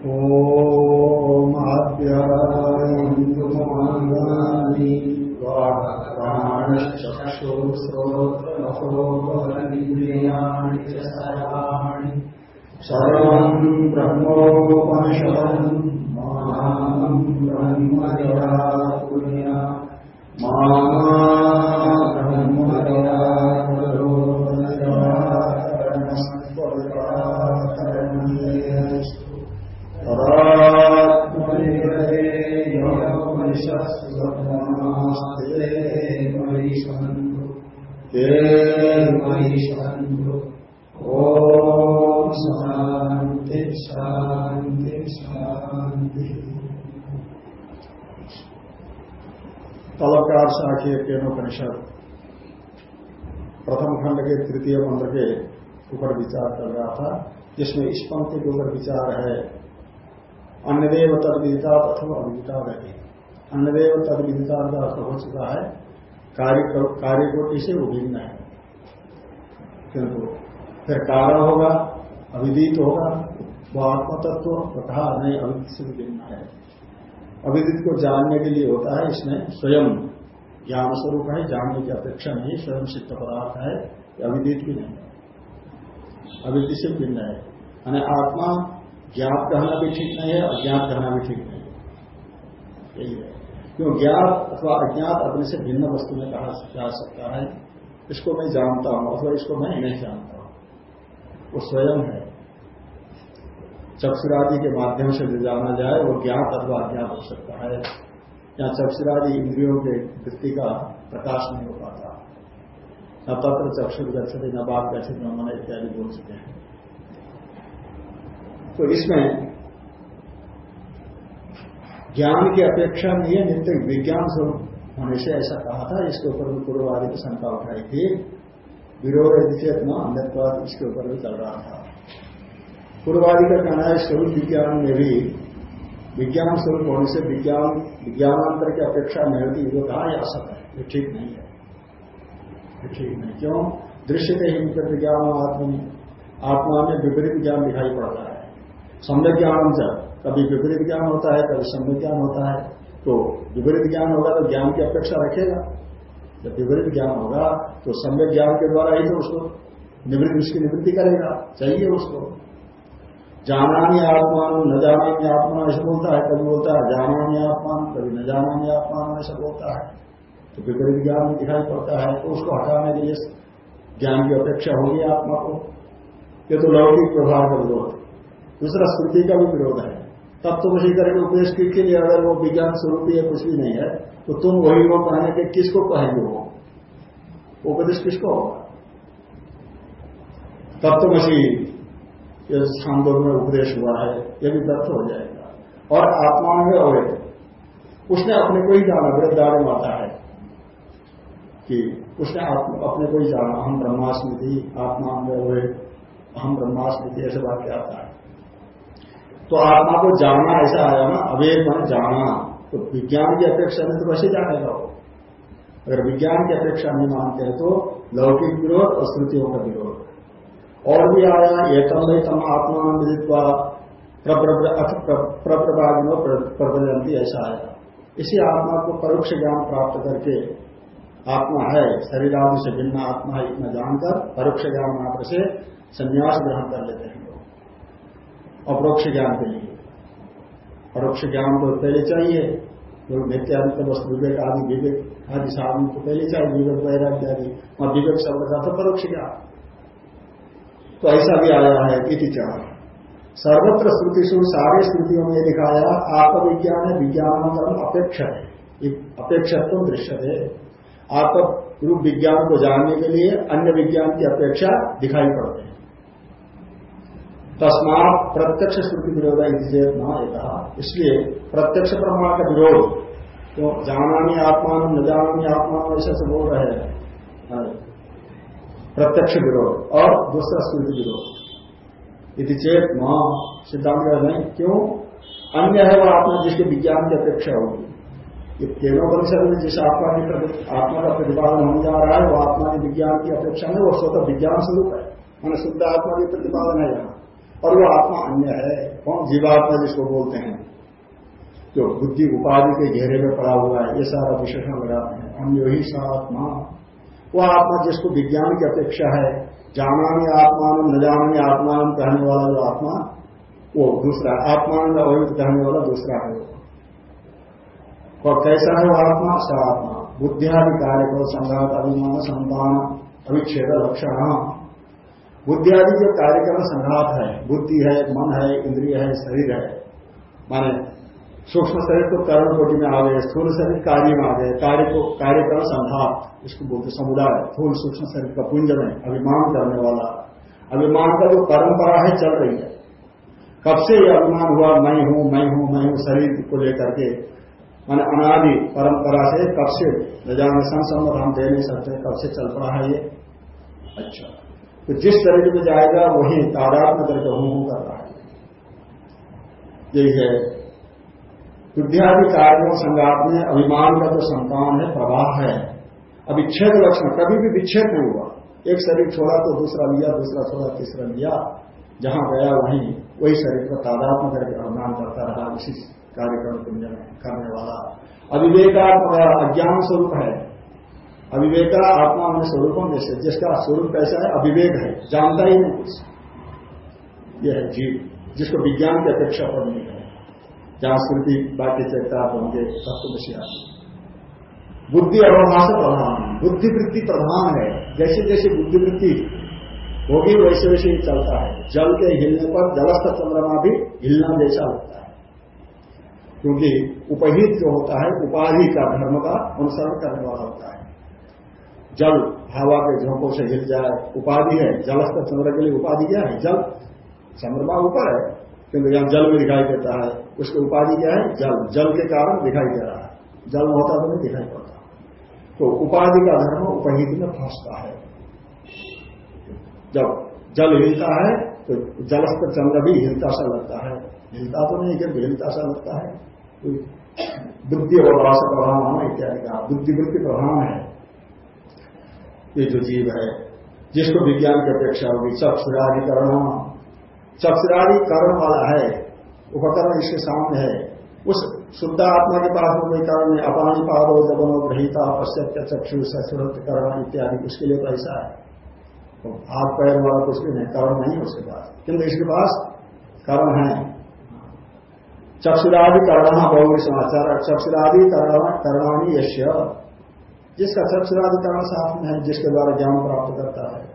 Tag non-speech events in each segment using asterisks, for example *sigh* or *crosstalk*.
ॐ आद्यायन्तुमाङ्गानि प्राणश्चक्षुश्रोत्रमहोबलिन्द्रियाणि च सर्वाणि सर्वम् ब्रह्मोपनिषदम् मानम् ब्रह्मया पुण्या मामा ब्रह्मया ओम शांति शांति शांति तलकार शाखीय केनोपनिषद प्रथम खंड के तृतीय मंत्र के ऊपर विचार कर रहा था, जिसमें इस पंक्ति के ऊपर विचार है अन्यदेव तद विदिता अथवा अविदिता रही अन्यदेव तद विदिता का अर्थ हो चुका है। कार्य कार्य कार्यकोटि से विभिन्न है। किंतु फिर कारण होगा, अविदित होगा, वो आत्मतत्व तो कहा नहीं अविदित से विभिन्न है। अविदित को जानने के लिए होता है इसमें स्वयं। ज्ञान स्वरूप है, जानने की अपेक्षा नहीं, स्वयं सिद्ध पदार्थ है अविदित भी नहीं अविदित से भिन्न है। यानी आत्मा ज्ञात कहना भी ठीक नहीं है, अज्ञात कहना भी ठीक नहीं है। है। क्यों ज्ञात अथवा अज्ञात अपने से भिन्न वस्तु में कहा जा सकता है, इसको मैं जानता हूँ, अथवा इसको मैं नहीं जानता हूँ। वो स्वयं है। चक्षुरादि के माध्यम से जो जाना जाए, वो ज्ञात अथवा अज्ञात हो सकता है। या चक्षुरादि इंद्रियों के वृत्ति का प्रकाश नहीं हो पाता। न पत्र चक्षुर गच्छते न बाप गच्छते न मन इत्यादि बोल चुके हैं। तो इसमें ज्ञान की अपेक्षा नहीं है नित्य विज्ञान स्वरूप होने से ऐसा कहा था, इसके ऊपर भी पूर्ववादी की शंका उठाई थी। विरोध चेत न इसके ऊपर भी चल रहा था। पूर्ववादी का कहना है, स्वरूप विज्ञान में भी विज्ञान स्वरूप होने से विज्ञान, विज्ञानांतर की अपेक्षा नहीं होती ये कहा यह असत है। ये ठीक नहीं है। ये ठीक नहीं। क्यों? दृश्य के ही विज्ञान आत्मा आत्मा में विपरीत ज्ञान दिखाई पड़ता है। सम्यक ज्ञान कभी विपरीत ज्ञान होता है, कभी सम्यक ज्ञान होता है। तो विपरीत ज्ञान होगा तो ज्ञान की अपेक्षा रखेगा। जब विपरीत ज्ञान होगा तो सम्यक ज्ञान के द्वारा ही तो उसको निवृत्ति, उसकी निवृत्ति करेगा। चाहिए उसको। जानानी आत्मान, न जानानी आत्मान, ऐसा बोलता है, कभी बोलता है जानानी आत्मान, कभी न जानानी आत्मान, ऐसा बोलता है। तो विपरीत ज्ञान दिखाई पड़ता है तो उसको हटाने के लिए ज्ञान की अपेक्षा होगी आत्मा को। ये तो लौकिक प्रभाव का विरोध दूसरा श्रुति का भी विरोध है। तब तुम उसी करके उपदेश के लिए अगर वो विज्ञान स्वरूप है, कुछ भी नहीं है तो तुम वही वो कहने के किसको कहेंगे वो? उपदेश किसको होगा? तब तो ये छांदों में उपदेश हुआ है, ये भी व्यर्थ हो जाएगा। और आत्मा में अवय उसने अपने को ही जाना वृद्धारे माता है कि उसने अपने को ही जाना हम ब्रह्मास्मृति आत्मा में अवय हम ब्रह्मास्मृति ऐसे वाक्य आता है। तो आत्मा को जानना ऐसा आया ना, अवेद मन जाना। तो विज्ञान की अपेक्षा में तो वैसे जानेगा वो अगर विज्ञान की अपेक्षा नहीं मानते हैं तो लौकिक विरोध और श्रुतियों का विरोध। और भी आया एकम तम आत्मा विदित्वा प्रप्रभागिनो प्रबंधनती ऐसा आया। इसी आत्मा को परोक्ष ज्ञान प्राप्त करके आत्मा है शरीर आदि से भिन्न आत्मा है, इतना जानकर परोक्ष ज्ञान मात्र से संन्यास ग्रहण कर लेते हैं। अपरोक्ष ज्ञान के लिए। परोक्ष ज्ञान तो पहले चाहिए तो नित्यादि वस्तु विवेक आदि विवेक आदि साधन तो पहले चाहिए, विवेक वैराग्य आदि। और विवेक शब्द का तो परोक्ष ज्ञान। तो ऐसा भी आया है, इति चाह सर्वत्र श्रुति सुर श्रुतियों में दिखाया आत्मविज्ञान विज्ञान अपेक्षा है। अपेक्षत्व दृश्य है आत्म रूप विज्ञान को जानने के लिए अन्य विज्ञान की अपेक्षा दिखाई पड़ते हैं। तस्मात प्रत्यक्ष श्रुति विरोध न कहा इसलिए प्रत्यक्ष प्रमाण का विरोध तो जानानी आत्मा न जानानी आत्मा ऐसे से बोल रहे हैं। हाँ। प्रत्यक्ष विरोध और दूसरा श्रुति विरोध। यदि चेत न सिद्धांत नहीं क्यों? अन्य है वो आत्मा जिसके विज्ञान की अपेक्षा होगी। ये तीनों परिषद में जिस आत्मा की आत्मा का प्रतिपादन होने जा रहा है, वो आत्मा के विज्ञान की अपेक्षा में वो स्वतः विज्ञान स्वरूप है। मैंने शुद्ध आत्मा की प्रतिपादन है यहाँ। और वो आत्मा अन्य है। कौन जीवात्मा जिसको बोलते हैं? जो बुद्धि उपाधि के घेरे में पड़ा हुआ है, ये सारा विशेषण लगाते हैं। अन्य ही सा आत्मा। वो आत्मा जिसको विज्ञान की अपेक्षा है जानानी आत्मान, न जानानी आत्मान कहने वाला जो आत्मा, वो दूसरा आत्मान अवैध कहने वाला दूसरा है और कैसा है वो आत्मा? स आत्मा। कार्य को संघात, अभिमान, संतान अभिक्षेद लक्षण बुद्धियादि जो कार्यक्रम संघात है। बुद्धि है, मन है, इंद्रिय है, शरीर है। माने सूक्ष्म शरीर तो कर्ण कोटि में आ गए, स्थूल शरीर कार्य में आ गए। कार्य को कार्यक्रम संघात, इसको बोलते समुदाय। स्थूल सूक्ष्म शरीर का पुंज में अभिमान करने वाला। अभिमान का जो परंपरा है, चल रही है। कब से यह अभिमान हुआ? मैं हूँ मैं हूँ मैं हूँ, शरीर को लेकर के। मैंने अनादि परंपरा से कब से? न जाने संसम्मत हम दे नहीं सकते, कब से चल पड़ा है ये? अच्छा। तो जिस शरीर में जाएगा, वही तादाद में करके हूँ कर रहा है। यही है। विद्यादि कार्यों, संगात में अभिमान का जो संतान है, प्रवाह है। अभिच्छेद लक्षण, कभी भी विच्छेद नहीं हुआ। एक शरीर छोड़ा तो दूसरा लिया, दूसरा छोड़ा, तीसरा लिया। जहाँ गया, वहीं, वही शरीर को तादाद में करके अभिमान करता रहा, उसी कार्यक्रम करने वाला। अविवेकात्मा अज्ञान स्वरूप है। अविवेका आत्मा में स्वरूपों में से जिसका स्वरूप कैसा है, अविवेक है, जानता ही नहीं कुछ। यह है जीव, जिसको विज्ञान की अपेक्षा पर नहीं है। जहाँ स्मृति बाकी चर्चा होंगे तत्व बुद्धि अवभाष प्रधान बुद्धिवृत्ति प्रधान है। जैसे जैसे बुद्धिवृत्ति होगी वैसे वैसे ही चलता है। जल के हिलने पर जलस्थ चंद्रमा भी हिलना जैसा होता है। क्योंकि उपहित जो होता है, उपाधि का धर्म का अनुसरण करने वाला होता है। जल, हवा के झोंकों से हिल जाए, उपाधि है, जलस्तर चंद्र के लिए उपाधि क्या है? जल। चंद्रमा ऊपर है किंतु यहाँ जल भी दिखाई देता है, उसकी उपाधि क्या है? जल। जल के कारण दिखाई दे रहा है। जल होता तो नहीं दिखाई पड़ता। तो उपाधि का धर्म उपहित में फंसता है। जब जल हिलता है तो जलस्तर चंद्र भी हिलता सा लगता है। हिलता तो नहीं किंतु हिलता सा लगता है। बुद्धि अवकाश प्रधान होना इत्यादि का। बुद्धिवृत्ति प्रधान है। ये जो जीव है, जिसको विज्ञान की अपेक्षा होगी चक्षुराधिकरण चक्षुराधिकरण वाला है, उपकरण इसके सामने है। उस शुद्ध आत्मा के पास में कोई कारण अपानी पादो जबनो ग्रहिता पश्चात चक्षु सचुरकरण इत्यादि, उसके लिए पैसा है। तो हाथ पैर वाला कुछ भी नहीं, कारण नहीं उसके पास। किंतु इसके पास कारण है। चक्षुरादि करणा बहुवी समाचार चक्षुरादि करणानी यश जिसका चक्षुरादि करण साथ में है, जिसके द्वारा ज्ञान प्राप्त करता है।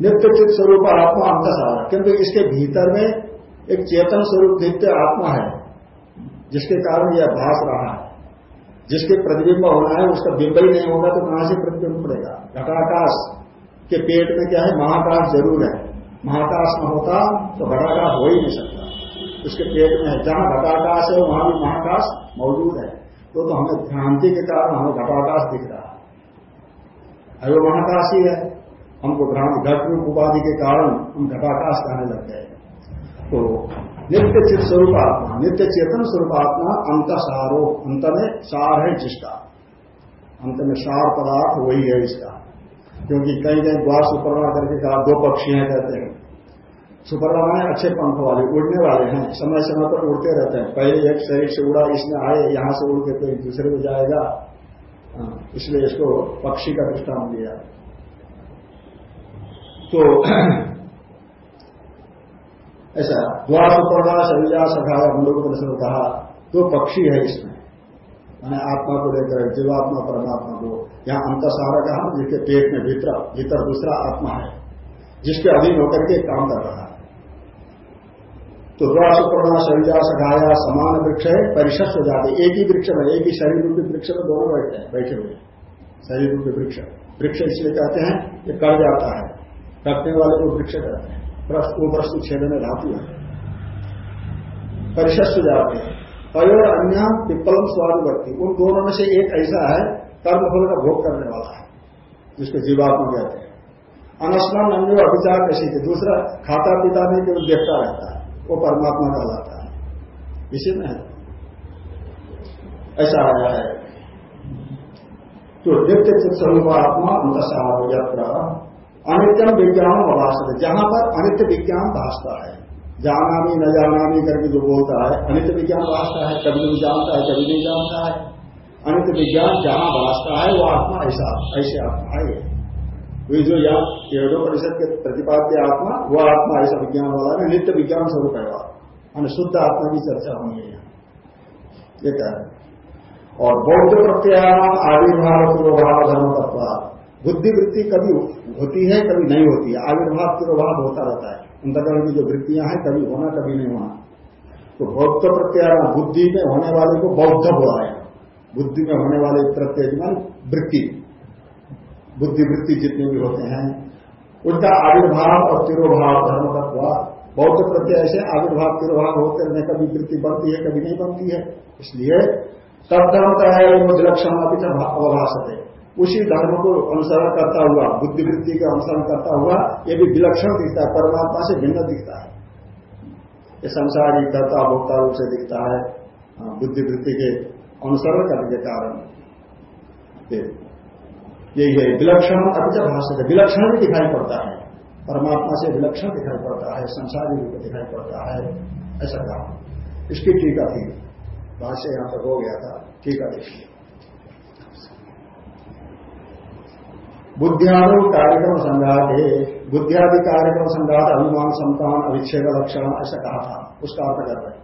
नित्य चित्त स्वरूप आत्मा अंत सारा किंतु इसके भीतर में एक चेतन स्वरूप नित्य आत्मा है, जिसके कारण यह भाष रहा है। जिसके प्रतिबिंब होना है, उसका बिंब ही नहीं होगा तो कहाँ से प्रतिबिंब पड़ेगा? घटाकाश के पेट में क्या है? महाकाश ज़रूर है। महाकाश न होता तो घटाकाश हो ही नहीं सकता। उसके पेट में है। जहाँ घटाकाश है, वहाँ भी महाकाश मौजूद है। तो तो हमें भ्रांति के कारण हमें घटाकाश दिख रहा है। अरे महाकाश ही है हमको भ्रांति घट रूप उपाधि के कारण हम घटाकाश कहने लग गए। तो नित्य चित स्वरूप आत्मा, नित्य चेतन स्वरूप आत्मा, अंत सारो, अंत में सार है जिसका। अंत में सार पदार्थ वही है इसका। क्योंकि कहीं कहीं द्वार सुपर्णा करके कहा, दो पक्षी हैं कहते हैं। सुपरवा है अच्छे पंख वाले उड़ने वाले हैं। समय समय पर उड़ते रहते हैं। पहले एक शरीर से उड़ा इसमें आए यहाँ से उड़ के कोई दूसरे को जाएगा। हाँ, इसलिए इसको पक्षी का दृष्टान दिया। तो *clears throat* ऐसा द्वार सुपर्णा सविजा सखाया हम लोगों कहा दो पक्षी है इसमें। मैंने आत्मा को लेकर जीवात्मा परमात्मा को। यहाँ अंत सारा कहा जिसके पेट में भीतर भीतर दूसरा आत्मा है जिसके अधीन होकर के काम कर रहा है। तो द्वासुपर्णा शरीरा सखाया समान वृक्ष है परिशस्त हो जाते। एक ही वृक्ष में, एक ही शरीर रूपी वृक्ष में दोनों बैठते हैं, बैठे हुए। शरीर रूपी वृक्ष। वृक्ष इसलिए कहते हैं, ये कट जाता है। कटने वाले को वृक्ष कहते हैं। वो प्रस्तु छेद में धातु है। परिशस्त हो जाते हैं। और अन्य पिप्पलम स्वादुवर्ती। उन दोनों में से एक ऐसा है कर्मफल का भोग करने वाला है, जिसको जीवात्मा कहते हैं। अनस्मान अन्य अभिचार कैसी दूसरा, खाता पीता नहीं केवल देखता रहता है। वो परमात्मा कहलाता है। इसी में ऐसा आया है। तो नित्य चित स्वरूप आत्मा अंतसार यात्रा अनित्यम विज्ञान भाषण जहाँ पर अनित्य विज्ञान भाषता है जाना भी न जाना भी करके जो बोलता है अनित विज्ञान वास्ता है, कभी नहीं जानता है, कभी नहीं जानता है। अनित विज्ञान जहाँ वास्ता है, वो आत्मा ऐसा, ऐसे आत्मा है। वही जो केवलो परिषद के प्रतिपाद्य आत्मा, वो आत्मा ऐसा विज्ञान वाला है, नित्य विज्ञान स्वरूप है वह शुद्ध आत्मा की चर्चा होनी है यहाँ। ये कह रहे और बौद्ध प्रत्याम आविर्भाव तिरोभाव धर्म तत्व बुद्धिवृत्ति कभी होती है, कभी नहीं होती है। आविर्भाव तिरोभाव होता रहता है। अंतकरण की जो वृत्तियाँ हैं, कभी होना, कभी नहीं होना। तो बौद्ध प्रत्यार बुद्धि में होने वाले को बौद्ध बोला है बुद्धि में होने वाले प्रत्यय वृत्ति। बुद्धि वृत्ति जितने भी होते हैं उनका आविर्भाव और तिरोभाव धर्म का बौद्ध प्रत्यय से आविर्भाव तिरोभाव होते रहने कभी वृत्ति बनती है कभी नहीं बनती है। इसलिए तब धर्म का है विलक्षण अभी अवभाष है। उसी धर्म को अनुसरण करता हुआ बुद्धिवृत्ति का अनुसरण करता हुआ ये भी विलक्षण दिखता है परमात्मा से भिन्न दिखता है। ये संसारी कर्ता भोक्ता रूप से दिखता है हाँ, बुद्धिवृत्ति के अनुसरण करने के कारण। यही है, विलक्षण अभी भाषा है विलक्षण भी दिखाई पड़ता है। परमात्मा से विलक्षण दिखाई पड़ता है, संसारी रूप दिखाई पड़ता है, ऐसा कहा। इसकी टीका थी भाष्य यहाँ तक हो गया था टीका देखिए बुद्धियादि कार्यक्रम संघात है, बुद्धियादि कार्यक्रम संघात अभिमान, संतान अभिक्षेप लक्षण, ऐसा कहा था, उसका अर्थ कर रहे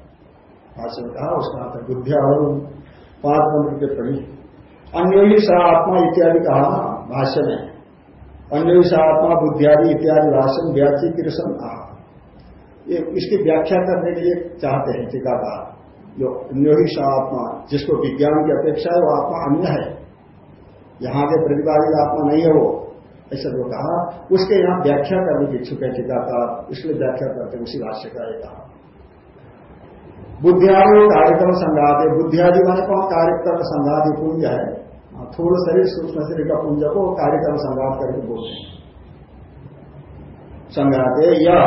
भाष्य में कहा, उसका अर्थ बुद्धियादि पाँच नंबर के पढ़ी अन्य ही सा आत्मा इत्यादि कहा ना भाष्य में। अन्य ही सा आत्मा बुद्धियादि इत्यादि भाषण व्याची कृष्ण कहा। इसकी व्याख्या करने के लिए चाहते हैं टीका टीकाकार। जो अन्य ही सा आत्मा जिसको विज्ञान की अपेक्षा है वो आत्मा अन्य है। यहाँ के प्रतिपादित आत्मा नहीं है वो। ऐसा जो कहा उसके यहाँ व्याख्या करने की इच्छुक है टीकाकार इसलिए व्याख्या करते उसी भाष्य का एक कहा। बुद्धियादि कार्यक्रम संघात बुद्धियादि माने कौन? कार्यक्रम संघात है हाँ, थोड़ा शरीर सूक्ष्म शरीर का पुंज को कार्यक्रम संघात करके बोलते हैं। संघात यह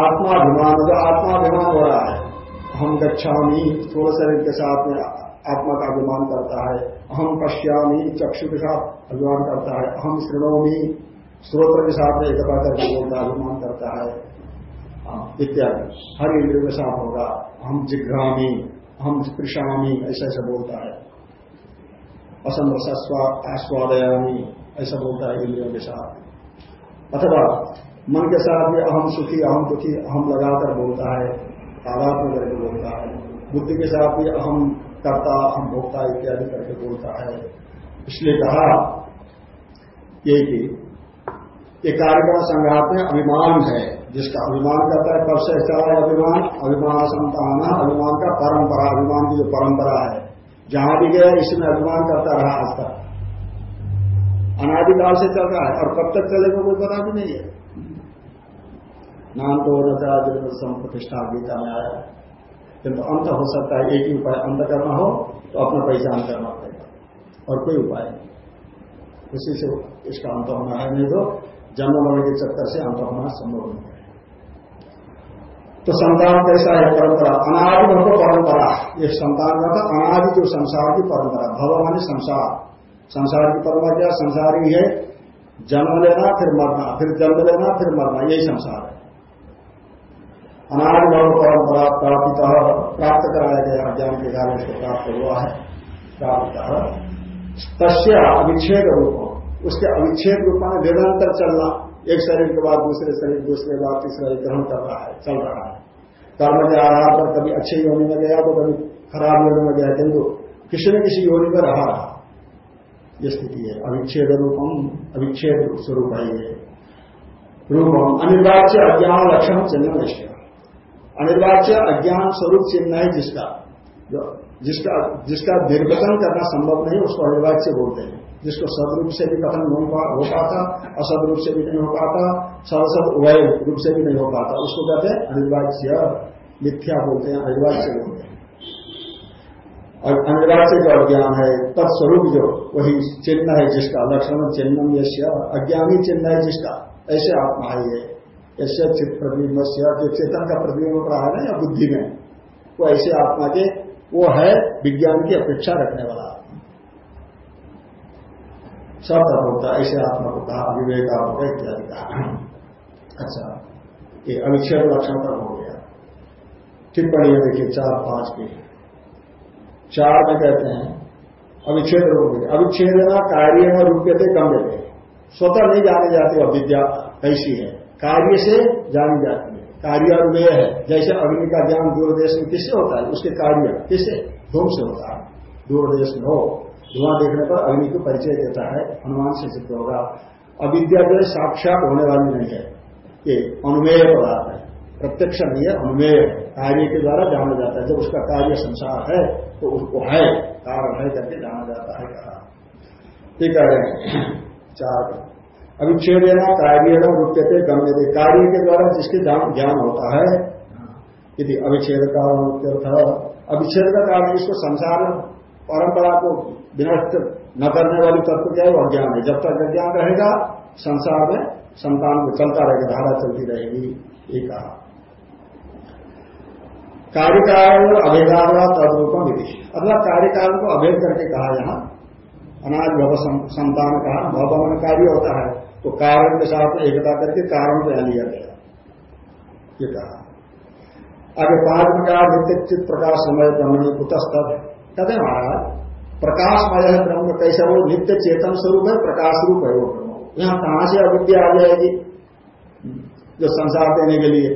आत्माभिमान, जो आत्माभिमान हो रहा है हम गच्छामी, थोड़ा शरीर के साथ में आत्मा का अभिमान करता है अहम पश्यामी, चक्षु के साथ अभिमान करता है अहम श्रृणोमी स्रोत्र के साथ में एकता करके बोलता अभिमान करता है। इत्यादि। हर इंद्र के साथ होगा। हम जिघ्रामी हम स्पृशामी, ऐसा ऐसा बोलता है। असम आस्वादयामी। ऐसा बोलता है इंद्रियों के साथ। अथवा, मन के साथ भी अहम सुखी अहम दुखी अहम लगाकर बोलता है तादात्म करके बोलता है। बुद्धि के साथ भी अहम करता अहम भोक्ता इत्यादि करके बोलता है। इसलिए कहा ये कि ये कार्यक्रम संघात में अभिमान है, जिसका अभिमान करता है, कब से चला है अभिमान? अभिमान संतान अभिमान का परंपरा, अभिमान की जो परंपरा है। जहाँ भी गया इसमें अभिमान करता रहा आज तक। अनादिकाल से चल रहा है, और कब तक चलेगा कोई पता भी नहीं है। नाम तो था प्रतिष्ठा गीता में आया। किंतु अंत हो सकता है, एक ही उपाय अंत करना हो तो अपना पहचान करना पड़ेगा, और कोई उपाय नहीं। उसी से इसका अंत होना है, नहीं तो जन्म मरण के चक्कर से अंत होना संभव नहीं तो संतान कैसा है? परंपरा। अनादि भव परंपरा। ये संतान का था अनादि जो संसार की परंपरा। भव मानी संसार। संसार की परंपरा क्या? संसार ही। है जन्म लेना, फिर मरना। फिर जन्म लेना, फिर मरना। यही संसार है। अनादिभव परंपरा प्राप्त प्राप्त कराया गया ज्ञान के कारण से प्राप्त हुआ है। प्राप्त तस्य अविच्छेद रूप उसके अविच्छेद रूप में निरंतर चलना। एक शरीर के बाद दूसरे शरीर, दूसरे बाद तीसरा ग्रहण कर रहा है, चल रहा है। कर्म के आधार पर कभी अच्छे योनि में गया तो कभी खराब योनि में गया, किंतु किसी न किसी योनि में रहा। रहा ये स्थिति है। अविच्छेद रूपम, अविच्छेद स्वरूप। है ये रूपम, अनिर्वाच्य अज्ञान लक्षण चिन्ह निश्चय अनिर्वाच्य अज्ञान स्वरूप चिन्ह है जिसका। जिसका जिसका निर्वचन करना संभव नहीं, उसको अनिर्वाच्य बोलते हैं। जिसको सदरूप से भी कथन नहीं हो पाता असद रूप से भी नहीं हो पाता सदसद उभय रूप से भी नहीं हो पाता, उसको कहते हैं अनिर्वाच्य, मिथ्या बोलते हैं, अनिर्वाच्य बोलते हैं। और अनिर्वाच्य जो अज्ञान है, तत्स्वरूप जो, वही चिन्ह है जिसका लक्षण चिन्ह यश्य अज्ञानी चिन्ह है जिसका, ऐसे आत्मा है ऐसे चित्त प्रतिबिंब जो चेतन का प्रतिबिंब रहा है ना, या बुद्धि में, वो ऐसे आत्मा के, वो है विज्ञान की अपेक्षा रखने वाला। है ऐसे आत्मा को कहा विवेक होगा इत्यादि। कहा अच्छा ये अविक्षेप लक्षण तक हो गया। टिप्पणी देखिए, चार, पाँच की। चार में कहते हैं अविच्छेद रूप अविच्छेदना कार्य में रूपते गम्य थे स्वतः नहीं जाने जाती, अविद्या कैसी है। कार्य से जानी जाती है। कार्य अनुमेय है। जैसे अग्नि का ज्ञान दूरदेश में किससे होता है? उसके कार्य किससे? धूम से होता है। दूरदेश में हो। धुआँ देखने पर अग्नि को परिचय देता है, हनुमान से सिद्ध होगा। अविद्या जो साक्षात होने वाली नहीं है। ये अनुमेय पदार्थ है। प्रत्यक्ष नहीं है, अनुमेय। कार्य के द्वारा जाना जाता है। जब उसका कार्य संसार है तो उसको है, कारण है करके जाना जाता है, कहा। ठीक है। चार। अविच्छेदना कार्य रूप्यते गम्य दे कार्य के द्वारा जिसके ज्ञान होता है, यदि अविच्छेद कारण अविच्छेद का कारण इसको संसार, परंपरा को विनष्ट न करने वाली तत्व क्या है? वो अज्ञान है। जब तक अज्ञान रहेगा, संसार में संतान को चलता रहेगा, धारा चलती रहेगी, ये कहा। कार्यकारण अभेदावा तदरूपम विधि अथवा कार्यकाल को अभेद करके कहा यहाँ अनाज भव संतान कहा भवन कार्य होता है तो कारण के साथ एकता करके कारण को लिया गया। ये कहा। आगे पाँच प्रकार नित्य चित्त प्रकाश समय ब्रह्मणी कुतस्तव कहते महाराज प्रकाशमय है ब्रह्म, कैसा वो नित्य चेतन स्वरूप है प्रकाश रूप है वो ब्रह्म। यहाँ कहाँ से अविद्या आ जाएगी? जो संसार देने के लिए।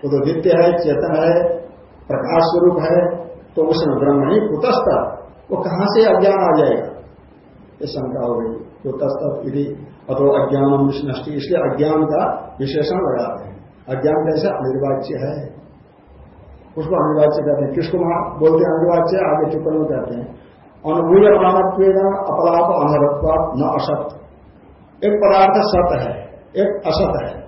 वो तो नित्य है, चेतन है प्रकाश स्वरूप है तो उसमें ब्रह्म ही कुतस्थ। वो कहाँ से अज्ञान आ जाएगा? ये शंका हो गई। कुतस्थ यदि अतो अज्ञान नष्टि इसलिए अज्ञान का विशेषण लगाते हैं। अज्ञान कैसे? अनिर्वाच्य है। उसको अनिर्वाच्य कहते हैं। किसको बोलते हैं अनिर्वाच्य? आगे टिप्पणी कहते हैं। अनुभूय प्राणत्व अपलाप अनहत्व न असत। एक पदार्थ सत है, एक असत है।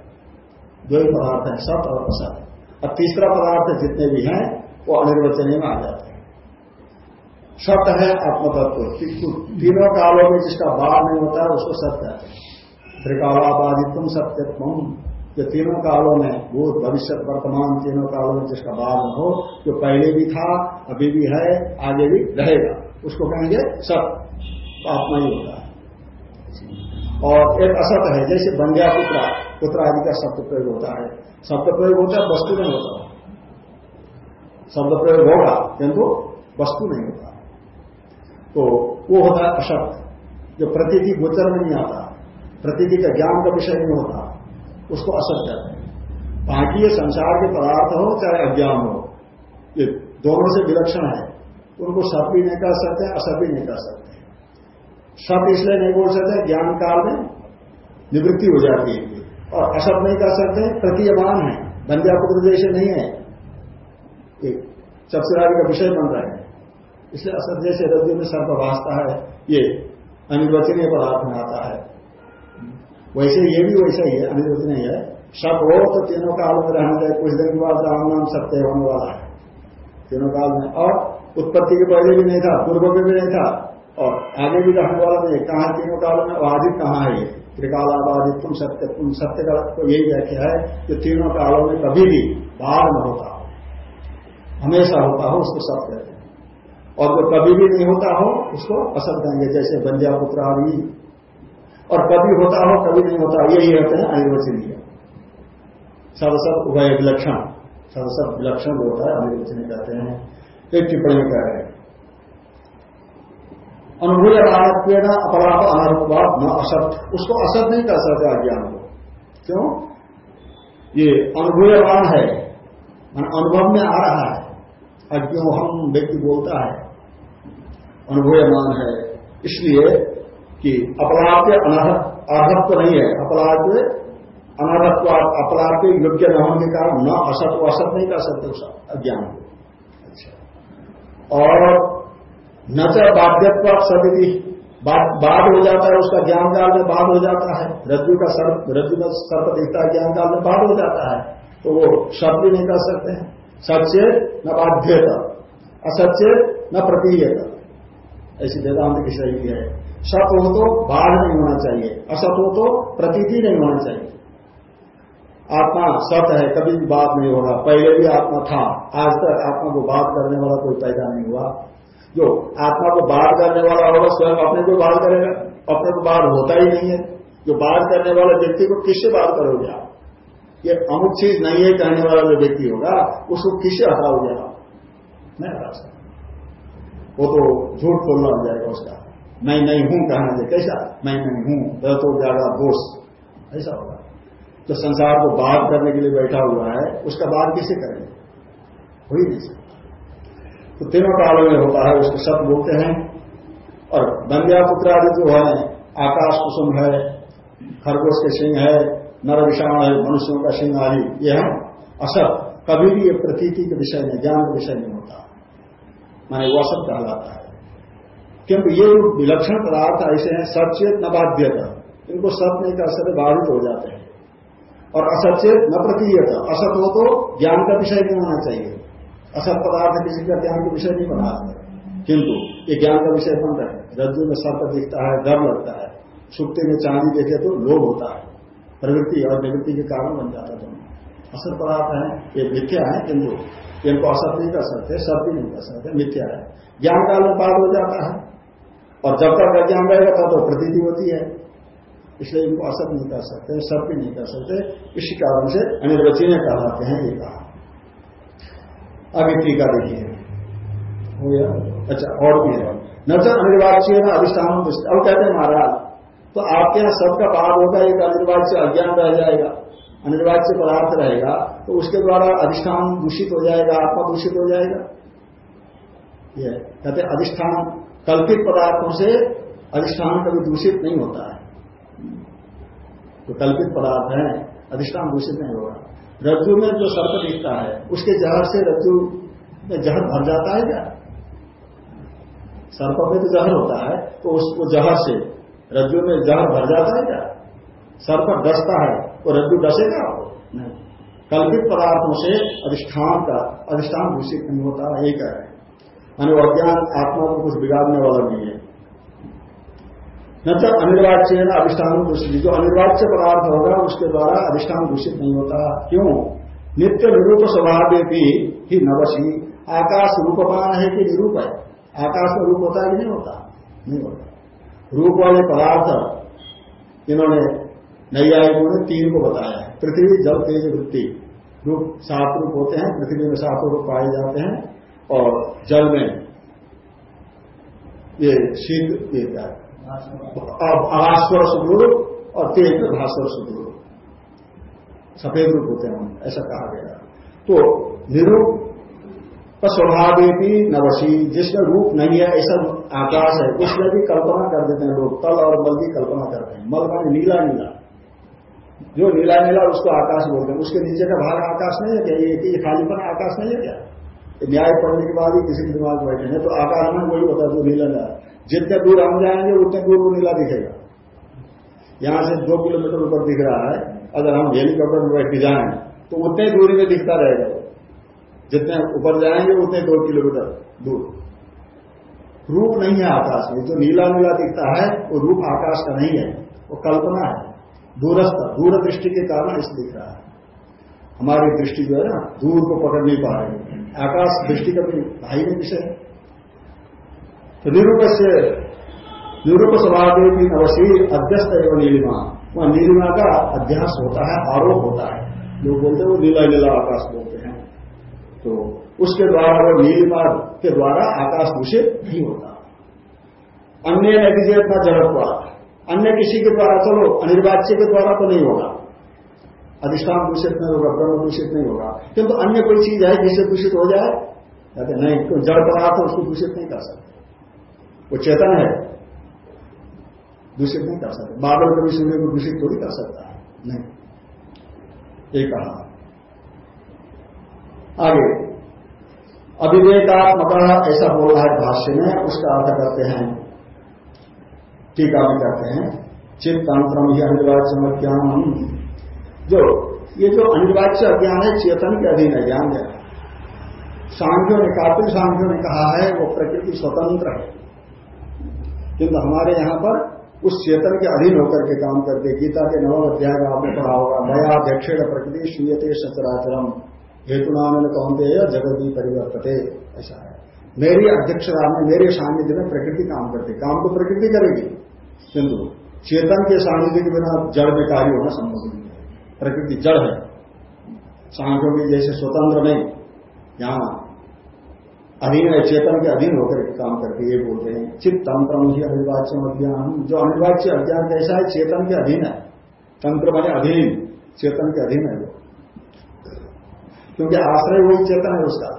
दो ही पदार्थ है, सत और असत। और तीसरा पदार्थ जितने भी हैं, वो अनिर्वचनीय में आ जाते हैं। सत है आत्मतत्व। तीनों कालों में जिसका बाढ़ नहीं होता है, उसको सत्य हैं। त्रिकालाबादित्व सत्यत्म जो तीनों कालों में भूत भविष्य वर्तमान तीनों कालों में जिसका बाल हो, जो पहले भी था, अभी भी है, आगे भी रहेगा। उसको कहेंगे सत आत्मा ही होता। है और एक असत है, जैसे बंध्या पुत्रा, पुत्र आदि का शब्द प्रयोग होता है। शब्द प्रयोग होता है, वस्तु नहीं होता। शब्द प्रयोग होगा, किंतु वस्तु नहीं होता। तो वो होता है असत, जो प्रतीति गोचर में नहीं आता। प्रतीति का ज्ञान का विषय नहीं होता। उसको असत कहते हैं। बाकी संसार के पदार्थ हो, चाहे अज्ञान हो, ये दोनों से विलक्षण है। उनको सब भी नहीं कर सकते असत भी नहीं कर सकते। सत इसलिए नहीं बोल सकते, ज्ञान काल में निवृत्ति हो जाती है। और असत नहीं कर सकते, प्रतीयमान है। बंध्यापुत्र जैसे नहीं है। एक चक्षुरादि का विषय बन रहे हैं। इसलिए असत जैसे रज्जु में सर्प भाषता है, ये अनिर्वचनीय पदार्थ में आता है। वैसे ये भी वैसा ही है अनिर्वचनीय है। सब हो तो तीनों काल में रहना चाहिए कुछ दिन के बाद राम नाम सत्य होने वाला है। तीनों काल में। और उत्पत्ति के पहले भी नहीं था, पूर्व में भी नहीं था, और आगे भी रहने वाला नहीं कहा तीनों काल में आदित कहाँ है? ये त्रिकालाबादित्व सत्य तुम सत्य का तो यही व्याख्या है कि तीनों कालों में कभी भी बाढ़ न होता हो। हमेशा होता हो, उसको सत्य कहते हैं। और जो कभी भी नहीं होता हो, उसको असत कहेंगे, जैसे बंध्या पुत्र आदि। और कभी होता हो, कभी नहीं होता, यही रहते हैं अनिर्वचनीय। सब उभय विलक्षण सब विलक्षण होता है, अनिर्वचनीय कहते हैं। एक टिप्पणी कह रहे हैं। अनुभूय राहत्व अपराध अनर्थवाद न असत। उसको असत नहीं कर सकते अज्ञान को। क्यों? ये अनुभूयमान है। अनुभव में आ रहा है। अज्ञो हम व्यक्ति बोलता है, अनुभूयमान है। इसलिए कि अपराध के अनर्थत्व नहीं है। अपराध के अनर्थत्व अपराध के योग्य न होने के कारण न असत असत नहीं कर सकते उस अज्ञान को। और न तो बाध्यत्व सदी बाद हो जाता है, उसका ज्ञान काल में बाद हो जाता है। रज्जु का सर्प, रज्जु का सर्प दिखता है, ज्ञान काल में बाद हो जाता है। तो वो शब्द भी नहीं कर सकते हैं। सच्चे न बाध्यता, असच्चे न प्रतीयता। ऐसी वेदांत की शैली है। सत हो तो बाढ़ नहीं होना चाहिए, असत हो तो प्रतीति नहीं होना चाहिए। आत्मा सत है, कभी भी बात नहीं होगा पहले भी आत्मा था, आज तक आत्मा को बात करने वाला कोई पैदा नहीं हुआ। जो आत्मा को बात करने वाला होगा, स्वयं अपने को बात करेगा। अपने को बात होता ही नहीं है। जो बात करने वाले व्यक्ति को किससे बात करोगे आप? ये अमुक चीज़ नहीं है, कहने वाला जो व्यक्ति होगा, उसको किसे हटाओगे आप? नहीं हटा सकता वो तो झूठ बोलना हो जाएगा उसका। मैं नहीं हूँ कहना कैसा? मैं नहीं हूँ। तो ज़्यादा दोष ऐसा होगा। तो संसार को बात करने के लिए बैठा हुआ है, उसका बात किसे करेंगे हो ही नहीं सकता। तो तीनों कालों में होता है, उसको सब बोलते हैं। और बंध्या पुत्र आदि जो है, आकाश कुसुम है, खरगोश के सिंह है, नर विषाण है, मनुष्यों का सिंह आदि, ये है असत। कभी भी ये प्रतीति के विषय में, ज्ञान के विषय नहीं होता। माने वो असत कहलाता है। क्योंकि ये विलक्षण पदार्थ ऐसे हैं सचेत न बाध्यता। इनको सत नहीं कर सकते, बाधित हो जाते हैं। और असत से न प्रतीयत असत हो तो ज्ञान का विषय नहीं होना चाहिए। असत पदार्थ किसी का ज्ञान का विषय नहीं बना है किंतु ये ज्ञान का विषय बन रहे हैं। रज्जु में सर्प दिखता है डर लगता है। सुक्ति में चांदी देखे तो लोभ होता है। प्रवृत्ति और निवृत्ति के कारण बन जाता है दोनों। असत पदार्थ है, ये मिथ्या है, किंतु इनको असत नहीं कर सकते सत्य नहीं कर सकते, मिथ्या है। ज्ञान काल में हो जाता है। और जब तक अज्ञान रहेगा, तब तो प्रतीति होती है। इसलिए इनको असत नहीं कर सकते सत्य नहीं कर सकते। इसी कारण से अनिर्वचनीय कहलाते हैं, ये कहा। अभी टीका देखिए। हो गया? अच्छा और भी है। न तो अनिर्वाच्य न अधिष्ठान अब कहते हैं महाराज तो आपके यहाँ सबका भाव होगा एक अनिर्वाच्य अज्ञान रह जाएगा। अनिर्वाच्य पदार्थ रहेगा तो उसके द्वारा अधिष्ठान दूषित हो जाएगा, आत्मा दूषित हो जाएगा। ये कहते अधिष्ठान, कल्पित पदार्थों से अधिष्ठान कभी दूषित नहीं होता है। तो कल्पित पदार्थ है, अधिष्ठान दूषित नहीं होगा। रज्जु में जो सर्प दिखता है, उसके जहर से रज्जु में जहर भर जाता है क्या? सर्प में तो जहर होता है तो उसको जहर से रज्जु में जहर भर जाता है क्या? सर्प डसता है तो रज्जु डसेगा? नहीं। कल्पित पदार्थों से अधिष्ठान का, अधिष्ठान दूषित नहीं होता, यही कह रहे हैं। अज्ञान आत्मा को कुछ बिगाड़ने वाला नहीं है। न तो अनिर्वाच्य है अधिष्ठान दूषित जो अनिर्वाच्य पदार्थ होगा, उसके द्वारा अधिष्ठान दूषित नहीं होता। क्यों? नित्य निरूप स्वभाव भी ही नवसी। आकाश रूपमान है कि निरूप है? आकाश में रूप होता है कि नहीं होता? नहीं होता। रूप वाले पदार्थ, इन्होंने नैयायिकों ने तीन को बताया है। पृथ्वी, जल, तेज, वृत्ति। रूप, सात रूप होते हैं। पृथ्वी में सात रूप पाए जाते हैं। और जल में ये शीत आभास्वर सुदूर और तेज में भास्वर सुदूर। सफ़ेद रूप होते हैं ऐसा कहा गया। तो निरूप स्वभाव भी नवशी जिसमें रूप नहीं है, ऐसा आकाश है, उसमें भी कल्पना कर देते हैं लोग, तल और मल की कल्पना करते हैं। मल माने नीला नीला। जो नीला नीला उसको आकाश बोलते हैं। उसके नीचे का भाग आकाश नहीं है क्या? ये खालीपन आकाश नहीं है क्या? न्याय पढ़ने के बाद ही किसी के दिमाग बैठे हैं। तो आकाश में वही होता है जो नीला नीला। जितने दूर हम जाएँगे, उतने दूर वो नीला दिखेगा। यहाँ से दो किलोमीटर ऊपर दिख रहा है। अगर हम हेलीकॉप्टर में बैठ जाए तो उतने दूरी में दिखता रहेगा। जितने ऊपर जाएँगे, उतने दो किलोमीटर दूर। रूप नहीं है आकाश में। जो नीला नीला दिखता है, वो रूप आकाश का नहीं है। वो कल्पना है। दूरस्थ, दूर दृष्टि के कारण इसे दिख रहा है। हमारी दृष्टि जो है ना, दूर को पकड़ नहीं पा रही। आकाश दृष्टि का भी भाई नहीं विषय तो निरूप से निरूप स्वभाव की अवश्य अध्यस्त एवं नीलिमा। वह नीलिमा का अध्यास होता है, आरोप होता है। लोग बोलते हैं, वो नीला नीला आकाश बोलते हैं। तो उसके द्वारा वो नीलिमा के द्वारा आकाश दूषित नहीं होता। अन्य नतीजे इतना जड़प अन्य किसी के द्वारा चलो, अनिर्वाच्य के द्वारा तो नहीं होगा। अधिष्ठान दूषित नहीं होगा, ब्रह्म दूषित नहीं होगा। किंतु अन्य कोई चीज़ है जिससे दूषित हो जाए? कहते नहीं तो जड़ पदार्थ उसको दूषित नहीं कर सकते। वो चेतन है। दूषित नहीं कर सकते। बादल कभी सूर्य को दूषित थोड़ी कर सकता है। नहीं। एक कहा। आगे। अविवेकात्मक ऐसा बोल रहा है भाष्य में, उसका अर्थ करते हैं। टीका में करते हैं। चित्त ही अनिवार्य ज्ञान जो, ये जो अनिवार्य अज्ञान है, चेतन के अधीन है, ज्ञान देना सांख्यों ने कापिल सांख्यों ने कहा है, वो प्रकृति स्वतंत्र है। किंतु हमारे यहाँ पर उस चेतन के अधीन होकर के काम करते, गीता के नवम अध्याय में आपने पढ़ा होगा नया दक्षिण प्रकृति सुयते सचराचरम हेतुनाम कहते जगत ही परिवर्तते। ऐसा है। मेरी अध्यक्षता में मेरे सानिध्य में प्रकृति काम करती। काम तो प्रकृति करेगी। किंतु चेतन के सानिध्य के बिना जड़ में कार्य होना संभव नहीं है। प्रकृति जड़ है। सांख्यों की जैसे स्वतंत्र नहीं। यहाँ अधीन है, चेतन के अधीन होकर काम करके ये बोलते हैं। चित्त तंत्र ही अनिर्वाच्य अज्ञान जो अनिर्वाच्य अज्ञान कैसा है, चेतन के अधीन है। तंत्र माने अधीन, चेतन के अधीन है वो। क्योंकि आश्रय वही चेतन है उसका।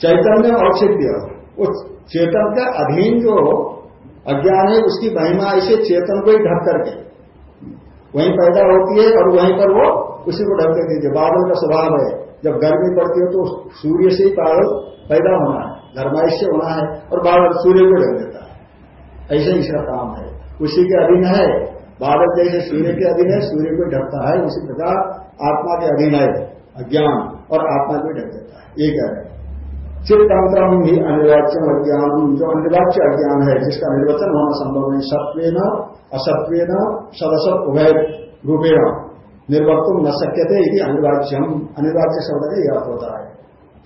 चैतन्य औचित्य। वो चेतन का अधीन जो अज्ञान है, उसकी महिमा इसे चेतन को ही ढक करके। वहीं पैदा होती है और वहीं पर वो उसी को ढक करके बादल का स्वभाव है। जब गर्मी पड़ती है तो सूर्य से ही बादल पैदा होना है, धर्माइश से होना है और बादल सूर्य को ढक देता है। ऐसे ही इसका काम है। उसी के अधीन है, बादल जैसे सूर्य के अधीन है, सूर्य को ढकता है, उसी प्रकार आत्मा के अधीन है, अज्ञान और आत्मा को ढक देता है। ये कह रहे चित्तंत्रम ही अनिर्वाच्य अज्ञान, जो अनिर्वाच्य अज्ञान है, जिसका निर्वचन होना संभव नहीं सत्व न असत्व न सदसत उभय रूपेण। निर्वक्तुम न सकते यदि अनिर्वाच्यम अनिर्वाच्य शब्द का यह होता है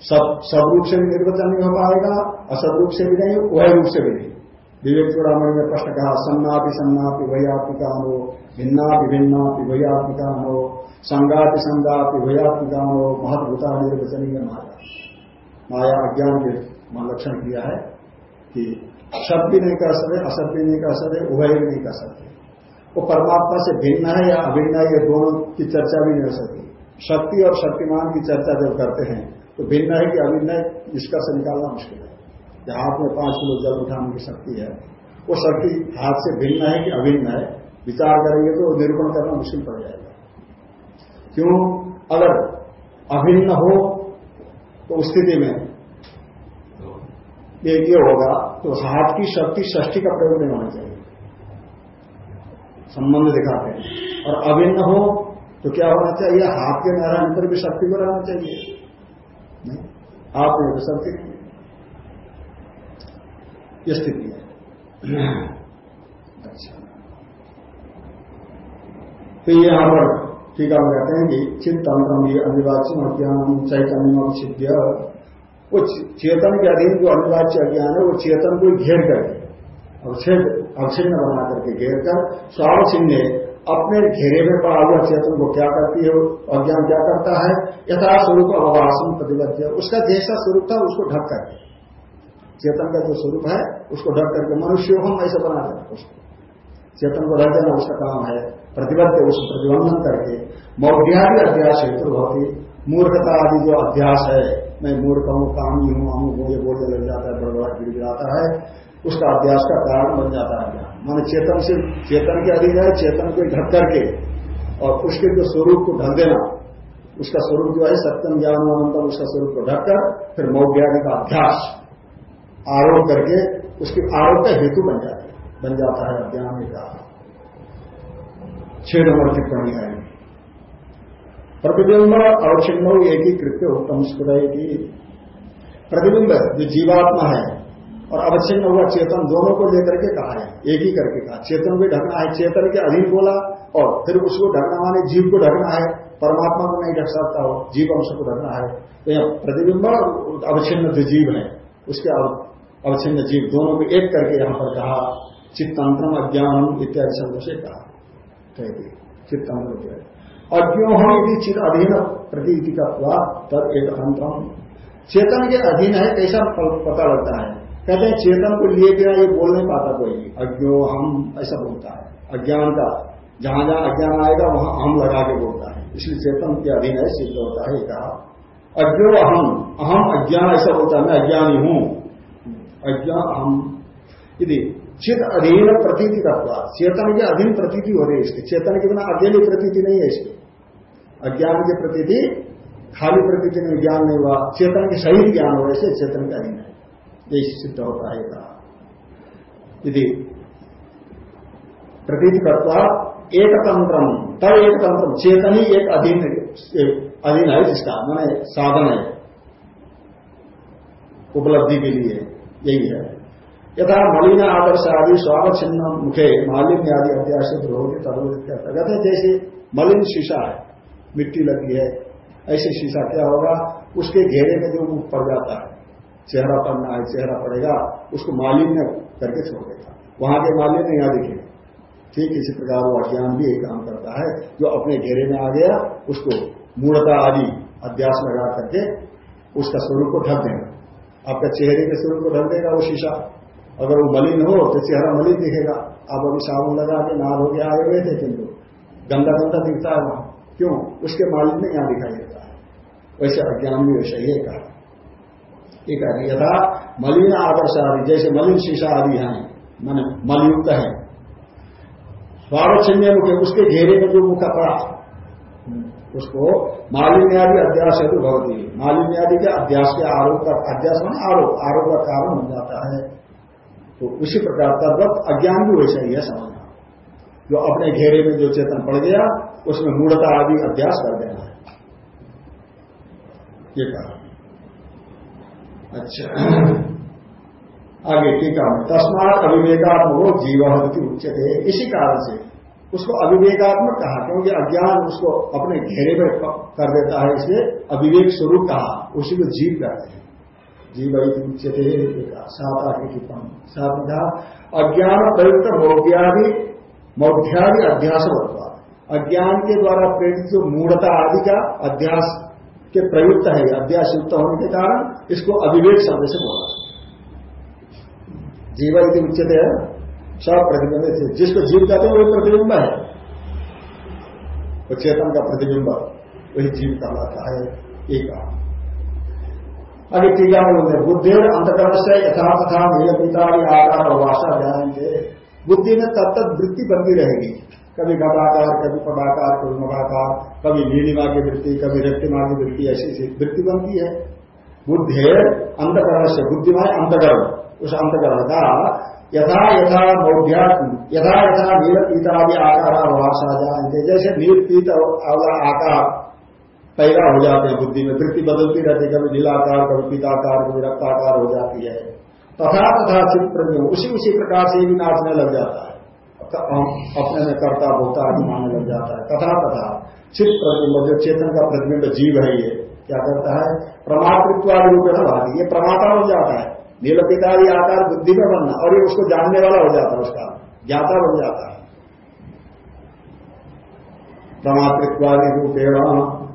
सब सब रूप से भी निर्वचन नहीं हो पाएगा असद रूप से भी नहीं वह रूप से भी नहीं विवेक चूड़ामणि ने प्रश्न कहा सन्नापि सन्नापि वयात्मिका हो भिन्ना विभिन्ना वयात्मिका हो संगापि संगापि वयात्मिका हो महत्भूता निर्वचनीय माया। माया अज्ञान के लक्षण किया है कि सब भी नहीं कर सकते असत भी नहीं कर सकते उभय भी नहीं कर सकते वो परमात्मा से भिन्न है या अभिन्न है, ये दोनों की चर्चा भी नहीं हो सकती। शक्ति और शक्तिमान की चर्चा जब करते हैं तो भिन्न है कि अभिन्न है, इसका से निकालना मुश्किल है। जहाँ हाथ में पाँच किलो जल उठाने की शक्ति है, वो शक्ति हाथ से भिन्न है कि अभिन्न है, विचार करेंगे तो निरूपण करना मुश्किल पड़ जाएगा। क्यों? अगर अभिन्न हो तो स्थिति में ये होगा तो हाथ की शक्ति षष्ठी का प्रयोग नहीं होना चाहिए। संबंध दिखाते हैं। और अभिन्न हो तो क्या होना चाहिए? हाथ के नारायण पर भी शक्ति को रहना चाहिए। आप तो शक्ति। ये स्थिति है। अच्छा। तो ये यहाँ पर टीका में कहते हैं कि चिंतन ये अनिवाच्य अज्ञान चैतन्य छिद्य वो चेतन के अधीन जो अनिवाच्य अज्ञान है, वो चेतन को घेर करके और अवच्छेद अवच्छिन्न बना करके घेर कर स्वावच्छिन्न अपने घेरे में पड़ा हुआ चेतन को क्या करती है अज्ञान क्या करता है? यथा स्वरूप अवभाषण प्रतिबद्ध उसका जैसा स्वरूप था, उसको ढक करके। चेतन का जो स्वरूप है, उसको ढक करके मनुष्य हम ऐसा बना देना उसको। चेतन को ढक देना उसका काम है। प्रतिबद्ध उसको प्रतिबंधन करके। मौढ़्यादि अध्यास हेतु बहुत ही मूर्खता आदि जो अध्यास है, मैं मूर्ख हूँ, काम ही हूँ अमुक मुझे बोलने लग जाता है, बड़बड़ा गिर गिराता है। उसका अभ्यास का कारण बन जाता है। ज्ञान मान चेतन से चेतन के अधीन है, चेतन के ढक करके और उसके जो स्वरूप को ढक देना, उसका स्वरूप जो है सत्यम ज्ञान अनंतम, उसका स्वरूप को ढककर फिर मौज्ञानी का अभ्यास आरोप करके उसके आरोप का हेतु बन जाता है, बन जाता है अज्ञान का। छह नंबर टिप्पणी है। प्रतिबिंब और चिन्ह एक ही कृत्य उत्तम स्मृत प्रतिबिंब जो जीवात्मा है और अवच्छिन्न हुआ चेतन दोनों को लेकर के कहा है। एक ही करके कहा। चेतन को ढकना है। चेतन के अधीन बोला और फिर उसको ढकना माने जीव को ढकना है। परमात्मा को नहीं ढक सकता हो जीव अंश को ढकना है। तो यह प्रतिबिंब अवच्छिन्न जो जीव है, उसके अवच्छिन्न जीव दोनों को एक करके यहाँ पर कहा, चित्तंत्रम अज्ञान इत्यादि शब्द से कहा। चित्तंत्र अज्ञो हम चित अधीन प्रतीति का तब एक तंत्रम चेतन के अधीन है, कैसा पता लगता है? कहते हैं चेतन को लिए बिना ये बोल नहीं पाता कोई भी। अज्ञो हम ऐसा बोलता है। अज्ञान का, जहाँ जहाँ अज्ञान आएगा, वहाँ हम लगा के बोलता है। इसलिए चेतन के अधीन है, सिद्ध होता है कहा। अज्ञो अहम अहम अज्ञान, ऐसा बोलता है, मैं अज्ञानी हूँ। अज्ञान अहम यदि चित अधीन प्रतीति का चेतन के अधीन प्रतीति हो रही है इसकी। चेतन के बिना अकेली प्रतीति नहीं है इसकी। अज्ञान की प्रतीति, खाली प्रतीति में ज्ञान नहीं हुआ। चेतन के सही ज्ञान हो ऐसे चेतन के अधीन ये सिद्ध होता है कहा यदि प्रतीत करता एक तंत्र तब एक तंत्र चेतन ही एक अधीन अधीन है जिसका मैंने साधन है। उपलब्धि के लिए यही है। यथा मलिन आदर्श आदि स्वागत छिन्न मुखे मालिन्य आदि अध्यास होगी तब कहते हैं, जैसे मलिन शीशा है, मिट्टी लगी है, ऐसे शीशा क्या होगा? उसके घेरे में जो मुख पड़ जाता है। चेहरा पड़ना है, चेहरा पड़ेगा, उसको मालिन्य करके छोड़ देगा वहाँ के मालिन्य यहाँ दिखेगा ठीक इसी प्रकार वो अज्ञान भी एक काम करता है, जो अपने घेरे में आ गया, उसको मूढ़ता आदि अध्यास लगा करके उसका स्वरूप को ढक देगा। आपका चेहरे के स्वरूप को ढक देगा वो शीशा। अगर वो मलिन हो तो चेहरा मलिन दिखेगा। आप अभी साबुन लगा के नाल हो गया आए हुए थे किंतु गंदा गंदा दिखता है वहाँ। क्यों? उसके मालिक में यहाँ दिखाई देता है। वैसे अज्ञान भी वैसे ही कहा। एक यथा मलिन आदर्श आदि जैसे मलिन शीशा आदि है, मन मलयुक्त है। स्वावच्छिन्न मुख उसके घेरे में जो मुख पड़ा, उसको मालिन्यादि अध्यास है तो भवती मालिन्यादि के अध्यास के आरोप का, अध्यास मान आरोप आरोप का कारण हो जाता है। तो उसी प्रकार तद्वत अज्ञान भी वैसा ही है समझना जो अपने घेरे में जो चेतन पड़ गया, उसमें मूढ़ता आदि अभ्यास कर देना है। ये कहा। अच्छा। आगे टीका तस्मात अविवेकात्मक जीव उच्चते इसी कारण से उसको अविवेकात्मक कहा, क्योंकि अज्ञान उसको अपने घेरे में कर देता है, इसलिए अविवेक स्वरूप कहा। उसी को जीव कहते हैं। जीव उच्चते सात आगे टिप्पणी। सात कहा, अज्ञान प्रयुक्त मौद्यादि मौध्यादि अध्यास होता अज्ञान के द्वारा प्रेरित जो मूढ़ता आदि का अध्यास के प्रयुक्त है, अध्यास युक्त होने के कारण इसको अविवेक शब्द से बोला जीव उच्चते है सब प्रतिबिंब थे। जिसको जीव कहते हैं, वही प्रतिबिंब है। वो चेतन का प्रतिबिंब, वही जीव कहलाता है। एक अभी टीका में बोलते बुद्धि अंतकर्म से यथा तथा नील पिता आकार और वासा जाएँगे बुद्धि में तब तक वृत्ति बनती रहेगी। कभी घटाकार कभी पटाकार कभी मगाकार कभी नीलिमा की वृत्ति कभी रक्तिमा की वृत्ति ऐसी वृत्ति बनती है। बुद्धि अंतकरण से बुद्धिमान अंतकरण उस अंतकरण का यथा यथा मौढ़ यथा यथा नील पीतादि आकार आ जाए जैसे नील पीत आकार पैदा हो जाते हैं बुद्धि में, वृत्ति बदलती रहती है, कभी नीलाकार, कभी पीताकार, कभी रक्ताकार हो जाती है। तथा तथा चित्र प्रज्ञ उसी उसी प्रकार से भी नाचने लग जाता है। अपने में कर्ता होता आदि लग जाता है। तथा तथा चित्त प्रतिबिंब जो चेतन का प्रतिबिंब जीव है ये, क्या करता है? प्रमातृत्व रूप में ये प्रमाता बन जाता है। नीलपितारी आकार बुद्धि में बनना, और ये उसको जानने वाला हो जाता है उसका। ज्ञाता बन जाता है। प्रमातृत्वादि रूपेण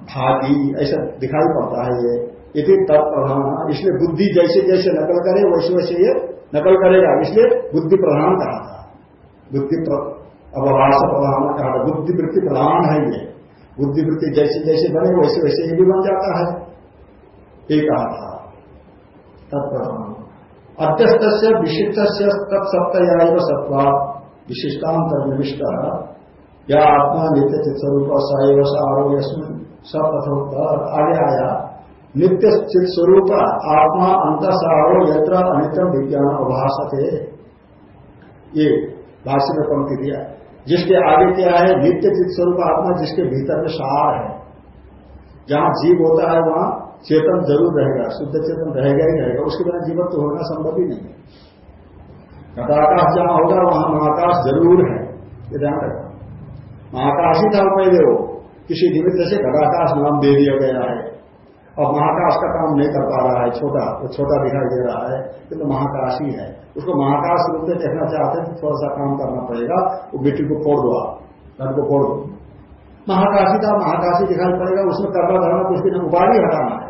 भागी ऐसा दिखाई पड़ता है ये। यदि तब तत्प्रधान। इसलिए बुद्धि जैसे जैसे नकल करे, वैसे वैसे ये नकल करेगा। इसलिए बुद्धि प्रधान कहा था। बुद्धि अवभाष प्रधान कहा था। बुद्धि वृत्ति प्रधान है ये। बुद्धि वृत्ति जैसे जैसे बने, वैसे वैसे ये भी बन जाता है। ये कहा था से विशिष्ट तत्सप्तया सत्वा विशिष्टांतर निविष्ट या आत्मा नित्य चित स्वरूप सैव आरोग्य सपथोत्तर आगे आया नित्य चित स्वरूप आत्मा अंत सारो यत्र अनितम विज्ञान अभाष थे ये भाष्य में पंक्ति दिया जिसके आगे क्या है? नित्य चित स्वरूप आत्मा जिसके भीतर में सार है। जहाँ जीव होता है, वहाँ चेतन ज़रूर रहेगा, शुद्ध चेतन रहेगा ही रहेगा, उसके बिना जीवन तो होना संभव ही नहीं है। घटाकाश जहाँ होगा, वहाँ महाकाश ज़रूर है, ये ध्यान रखना। महाकाश ही था पहले वो, किसी निमित्त से घटाकाश नाम दे दिया गया है। और महाकाश का काम नहीं कर पा रहा है, छोटा, वो छोटा दिखाई दे रहा है किंतु तो महाकाश ही। है उसको महाकाश रूप में देखना चाहते हैं तो थोड़ा सा काम करना पड़ेगा, वो मिट्टी को फोड़ दो आप को फोड़ दो। महाकाशी का महाकाशी दिखाई पड़ेगा, उसमें करना धरना कुछ दिन उपाधि हटाना। है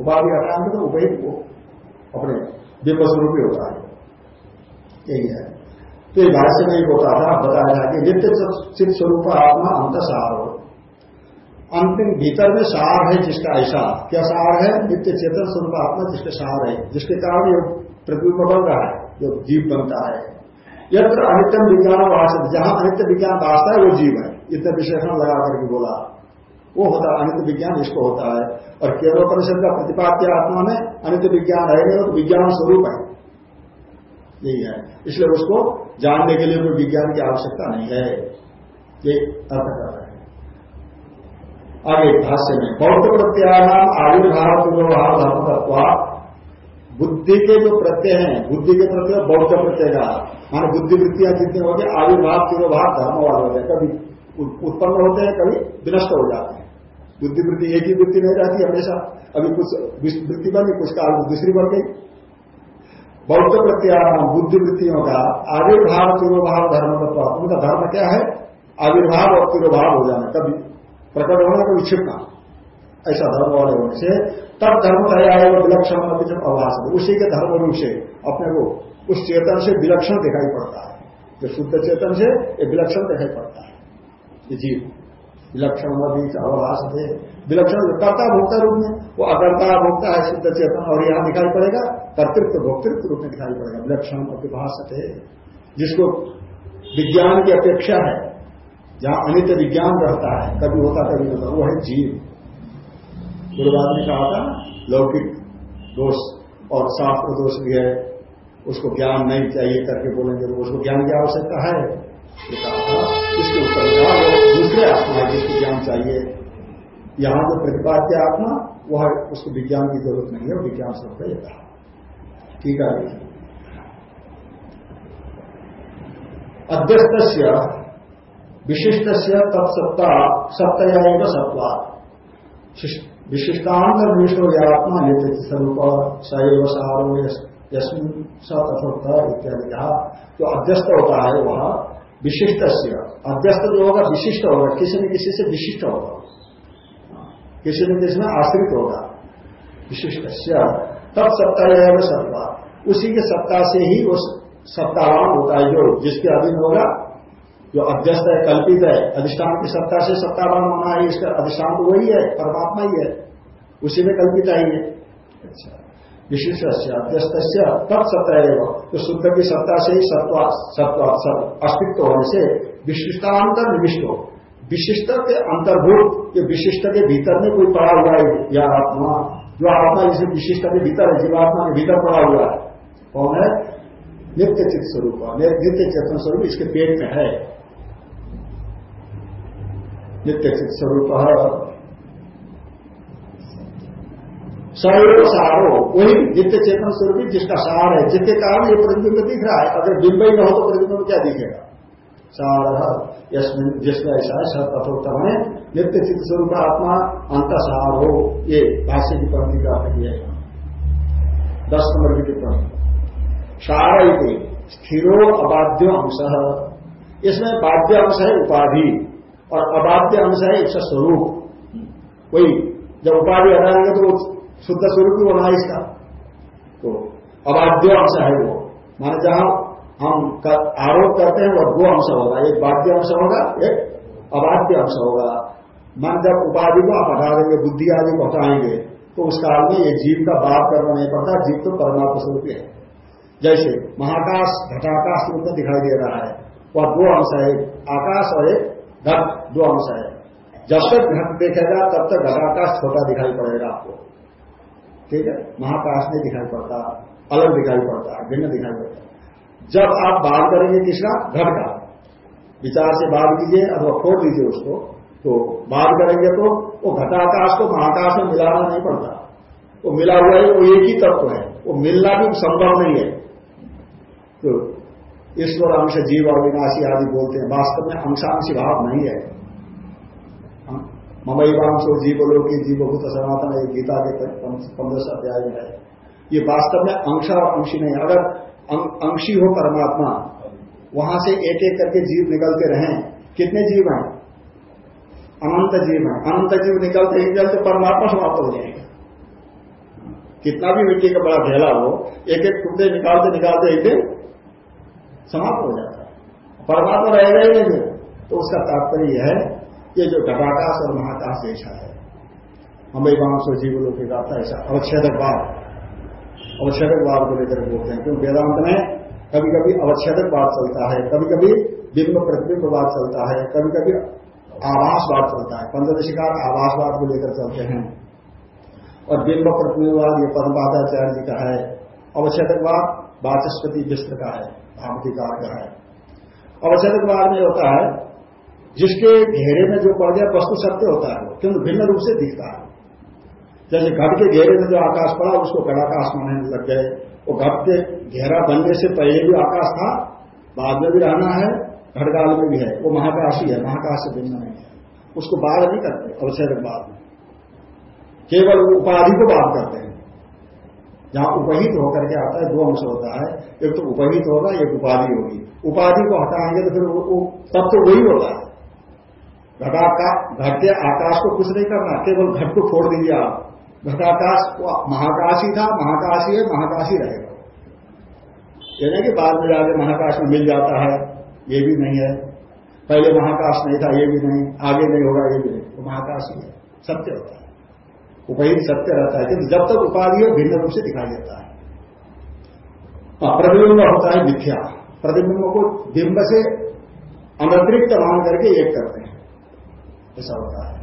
उपाधि हटाएँगे तो उपहित को अपने बिंब स्वरूप ही होता है। यही है। तो ये भाष्य में एक होता था, बताया था कि नित्य चित्त स्वरूप आत्मा अंत सार हो। अंतिम भीतर में सार है जिसका ऐसा। क्या सार है? नित्य चेतन स्वरूप आत्मा जिसके सार है। जिसके कारण ये प्रतिबिंब बन रहा है, जो जीव बनता है। यत्र अनित्यम विज्ञान जहाँ अनित्य विज्ञान वास्ता है, वो जीव है। इतना विशेषण लगा करके बोला। वो होता है अनित विज्ञान इसको होता है। और केवल परिषद का प्रतिपाद्य आत्मा में अनित विज्ञान है तो विज्ञान स्वरूप है। यही है। इसलिए उसको जानने के लिए कोई विज्ञान की आवश्यकता नहीं है। ये अर्थ कर रहे हैं। आगे भाष्य में, बौद्ध प्रत्यानाम आविर्भाव पूर्वभाव धर्म तत्व बुद्धि के जो प्रत्यय हैं, बुद्धि के प्रत्यय बौद्ध प्रत्यय का, मान बुद्धि वृत्तियाँ जितनी होगी, आविर्भाव पूर्वभाव धर्म वाले होते हैं, कभी उत्पन्न होते हैं, कभी विनष्ट हो जाते हैं। बुद्धि वृत्ति एक ही वृत्ति नहीं रहती हमेशा। अभी कुछ वृत्ति बनी, कुछ काल में दूसरी बन गई। बौद्ध प्रत्याम बुद्धि वृत्तियों का आविर्भाव तिरोभाव धर्म तत्व। उनका धर्म क्या है? आविर्भाव और तिरोभाव हो जाना, कभी प्रकट होना को छिपना ऐसा धर्म वाले होने से तब धर्म कह आएगा विलक्षण जब अभाष उसी के धर्म रूप से अपने को उस चेतन से विलक्षण दिखाई पड़ता है। जो शुद्ध चेतन से, ये विलक्षण दिखाई पड़ता है। जीव। विलक्षण बीच अवभाष थे विलक्षण कर्ता भोक्ता रूप में, वो अकर्ता भोक्ता है, शुद्ध चेतन, और यहाँ दिखाई पड़ेगा, कर्तृत्व, भोक्तृत्व रूप में दिखाई पड़ेगा। विलक्षण अभिभाष थे जिसको विज्ञान की अपेक्षा है, जहाँ अनित विज्ञान रहता है, कभी होता कभी होता, वो है जीव। गुरुवाद ने कहा था, लौकिक दोष और शास्त्र दोष भी है, उसको ज्ञान नहीं चाहिए करके बोलेंगे तो उसको ज्ञान की आवश्यकता है। इसके उत्तर दूसरे आत्मा जिसको ज्ञान चाहिए। यहाँ जो प्रतिपाद्य आत्मा, वह उसको विज्ञान की ज़रूरत नहीं है विज्ञान शब्द ये कहा ठीक है? अध्यस्त विशिष्ट से तत्सत्ता सत्तया सत्वा विशिष्टांत विष्णु व्यात्मा नित्य स्वरूप सैव सारो यस्मिन इत्यादि। कहा जो अध्यस्त होता है वह विशिष्ट अध्यस्त जो होगा विशिष्ट होगा, किसी न किसी से विशिष्ट होगा। किसी न किसी में आश्रित होगा। विशिष्ट तब सत्ता है सत्ता। उसी के सत्ता से ही वो सत्तावान होता है जो, जिसके अधीन होगा, जो अध्यस्त है, कल्पित है, अधिष्ठान की सत्ता से सत्तावान होना है, इसका अधिष्ठान तो वही है, परमात्मा ही है। उसी में कल्पित है अच्छा। विशिष्ट अध्यस्त तब है तो शुद्ध की सत्ता से ही सत्व सत्व, अस्तित्व होने से विशिष्टांतर निविष्ट हो। विशिष्ट के अंतर्भूत, ये विशिष्ट के भीतर में कोई पड़ा हुआ है या आत्मा, जो आत्मा जिसे विशिष्ट के भीतर है, जीवात्मा के भीतर पड़ा हुआ है, कौन है? नित्य चित्त स्वरूप। नित्य चेतन स्वरूप इसके पेट में है। नित्य चित्त स्वरूप। सैव सारो, वही नित्य चेतन स्वरूप जिसका सार है। जिसके कारण ये प्रतिबिंब दिख रहा है। अगर बिंब ही न हो तो प्रतिबिंब क्या दिखेगा? सार जिसमें ऐसा है सब कठोरतम है नित्य चित्त स्वरूप आत्मा अंत सार हो ये भाष्य की पंक्ति का है दस नंबर की टिप्पणी। सार स्थिरो अबाध्य अंश। इसमें बाध्य अंश है उपाधि, और अबाध्य अंश है इसका स्वरूप। वही, जब उपाधि हटाएँगे तो शुद्ध स्वरूप ही होना इसका। तो अबाध्य अंश है वो। माने जहाँ हम कर, आरोप करते हैं वह दो अंश होगा। एक बाध्य अंश होगा एक अबाध्य अंश होगा। मन जब उपाधि को आप हटा देंगे बुद्धि आदि को हटाएँगे तो उस काल में ये जीव का बात करना नहीं पड़ता जीव तो परमात्मा स्वरूप है जैसे महाकाश घटाकाश रूप में दिखाई दे रहा है। वह दो अंश है आकाश और एक घट दो अंश है। जब तक घट देखेगा तब तक घटाकाश छोटा दिखाई पड़ेगा आपको। ठीक है? महाकाश नहीं दिखाई पड़ता अलग दिखाई पड़ता भिन्न दिखाई पड़ता। जब आप बात करेंगे किसका? घट का। विचार से बात कीजिए अथवा खोल दीजिए उसको तो बात करेंगे तो वो घटाकाश को महाकाश में मिलाना नहीं पड़ता। वो मिला हुआ है, वो एक ही तत्व है। वो मिलना भी संभव नहीं है। तो ईश्वर अंश जीव अविनाशी आदि बोलते हैं। वास्तव में अंशांशी भाव नहीं है। ममई वांशो जीवलोकी जीवभूत सनातन, ये गीता के पंद्रह अध्याय में है। ये वास्तव में अंश और अंशी नहीं अगर अंशी हो परमात्मा। वहाँ से एक एक करके जीव निकलते रहे। कितने जीव हैं? अनंत जीव है। अनंत जीव निकलते निकलते परमात्मा समाप्त हो जाएगा। कितना भी मिट्टी का बड़ा ढेला हो एक एक टुकड़े निकालते निकालते एक दिन समाप्त हो जाता है। परमात्मा रहेगा ही नहीं तो उसका तात्पर्य यह है, ये जो घटाकाश और महाकाश ऐसा है। हमें वांसो जीव लोग ऐसा अवच्छेदक बात। अवच्छेदक बात को लेकर बोलते हैं। क्योंकि वेदांत में कभी कभी अवच्छेदक बात चलता है कभी कभी बिंब प्रतिबिंब बात चलता है कभी कभी आवासवाद चलता है। पंचदशिकार आवासवाद को लेकर चलते हैं। और बिंब प्रतिबिंबवाद ये पदमादाचार्य जी का है। अवच्छेदकवाद वाचस्पति विश्व का है, भावधिकार का है। मार्ग में होता है, जिसके घेरे में जो पड़ गया, वस्तु सत्य होता है किंतु भिन्न रूप से दिखता है। जैसे घट के घेरे में जो आकाश पड़ा, उसको घटाकाश मानने लग गए। वो घट के घेरा बनने से पहले भी आकाश था, बाद में भी रहना है घटकाल में भी है। वो महाकाश ही है महाकाश से भिन्न नहीं है। उसको बाध नहीं करते अवचरित बाद में। केवल उपाधि को बात करते हैं। जहाँ उपहित होकर के आता है, दो अंश होता है। एक तो उपहित होगा, एक उपाधि होगी। उपाधि को हटाएँगे तो फिर तब तो वही होता है। घट के आकाश को कुछ नहीं करना, केवल घट को फोड़ दीजिए आप। घटाकाश महाकाश था महाकाशी है महाकाशी रहेगा। कहने कि बाद में जाके महाकाश में मिल जाता है ये भी नहीं है। पहले महाकाश नहीं था ये भी नहीं। आगे नहीं होगा ये भी नहीं। वो महाकाश ही है। सत्य होता है। उपहित सत्य रहता है किंतु जब तक उपाधि हो भिन्न रूप से दिखाई देता हाँ, प्रतिबिंब होता है मिथ्या। प्रतिबिंब को बिंब से अनतिरिक्त मान करके एक करते हैं। ऐसा होता है।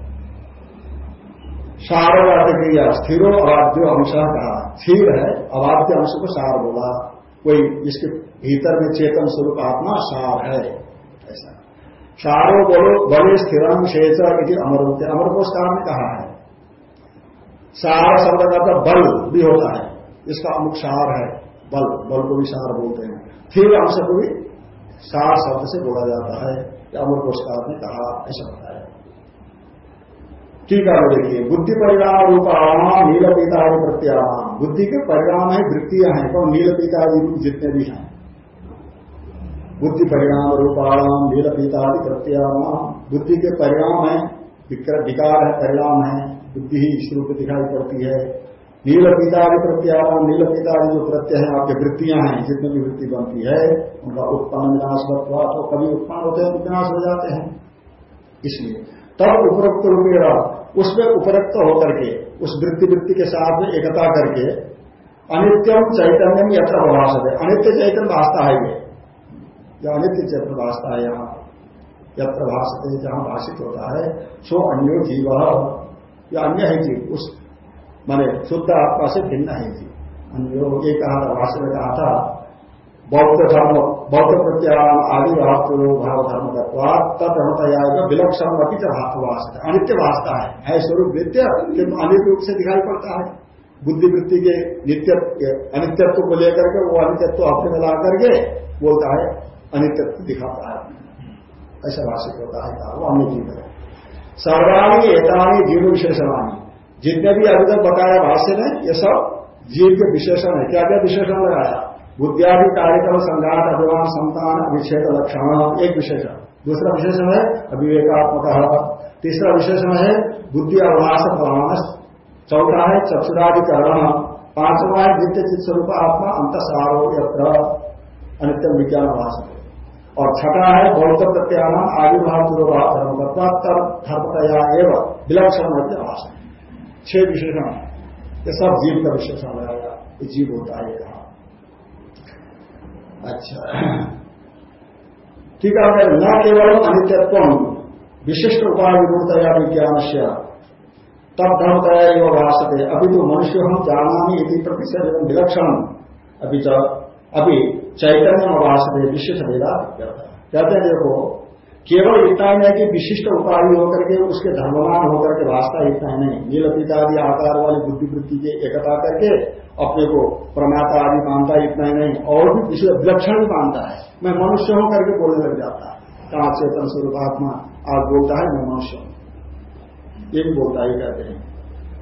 सार क्रिया स्थिरो अवाद्य अंश कहा। स्थिर है, अवाद्य अंश को सार बोला। कोई इसके भीतर में चेतन स्वरूप आत्मा सार है। ऐसा। सारो बोलो बड़े स्थिरम शेष अमर होते अमर को कार ने कहा है। सार शब्द का तो बल भी होता है। इसका अमुक सार है, बल। बल को भी सार बोलते हैं। स्थिर अंश को भी सार शब्द से बोला जाता है। अमर पुरस्कार ने कहा, ऐसा होता है। ठीक है देखिए बुद्धि परिणाम रूपाणाम नील पीतादि प्रत्याम बुद्धि के परिणाम है वृत्तियाँ हैं कौन नील पीतादि जितने भी हैं। बुद्धि परिणाम रूपाणाम नील पीतादि प्रत्याम बुद्धि के परिणाम है, विकार है, परिणाम है, बुद्धि ही इस रूप दिखाई पड़ती है। नील पीतादि प्रत्याम नील पीतादि जो प्रत्यय है, आपके वृत्तियाँ हैं, जितनी भी वृत्ति बनती है, उनका उत्पन्न विनाश तो कभी उत्पन्न होते हैं विनाश हो जाते हैं। इसलिए तब उपरोक्त रूपेरा उसमें उपरक्त होकर के, उस वृत्ति वृत्ति के साथ में एकता करके अनित्यम चैतन्यम यत्र भाष है अनित्य चैतन्य भाषता है ये। जो अनित्य चैतन्य भाषता है यहाँ। यत्र भाषते जहाँ भाषित होता है, सो अन्यो जीव। या अन्य है जीव, उस, माने शुद्ध आत्मा से भिन्न है जीव अन्यो, ये भाष्य में कहा था बौद्ध धर्म बौद्ध प्रत्याम आदि भाव भाव धर्म का तदर्मतया विलक्षण अपनी भाववास अनित्य वास्ता है है स्वरूप नित्य किंतु अनित्य रूप से दिखाई पड़ता है। बुद्धिवृत्ति के नित्य अनित्यत्व को लेकर के वो अनित्यत्व अपने मिला करके बोलता है, अनित्यत्व दिखाता है। ऐसा भाषित होता है वो अन्य जीव है। सर्वाणी एतानी जीव विशेषणानी। जितने भी अभी तक बताया भाष्य ने ये सब जीव के विशेषण है। क्या क्या विशेषण लगाया? बुद्धियादि कार्यक्रम संघात अभिमान संतान अभिषेक लक्षण एक विशेषण। दूसरा विशेषण है अविवेकात्मक। तीसरा विशेषण है बुद्धि अवभाष प्रमाण चौथा है चक्षुराधिकरण पांचवा है नित्य चित स्वरूप आत्मा अंतसारो यत्र अनित्य विज्ञान भाष और छठा है बौद्ध प्रत्यान आविर्भाव पूर्वभाव धर्म धर्मतया एवं विलक्षण मध्य भाषा छह विशेषण। ये सब जीव का विशेषण लगाया जीव होता है कहा अच्छा। ठीक है न केवल अनित्यत्व, विशिष्ट उपाय विभूतया विज्ञान से तब धर्मतया एवं भाषते अभी तो मनुष्य हम जाना यदि प्रतिशत विलक्षण। अभी अभी चैतन्य भाषते विशिष्ट वेदा कहते हैं देखो केवल इतना ही है कि विशिष्ट उपाधि होकर के उसके धर्मवान होकर के वास्ता इतना ही नहीं। नील पिता आदि आकार वाली बुद्धिवृत्ति के एकता करके अपने को प्रमाता आदि मानता है इतना ही नहीं, और भी विलक्षण भी मानता है। मैं मनुष्य हूँ करके बोलने लग जाता। है कहा चेतन स्वरूप आत्मा? आज बोलता है, मैं मनुष्य हूँ। ये भी बोलता ही कहते हैं।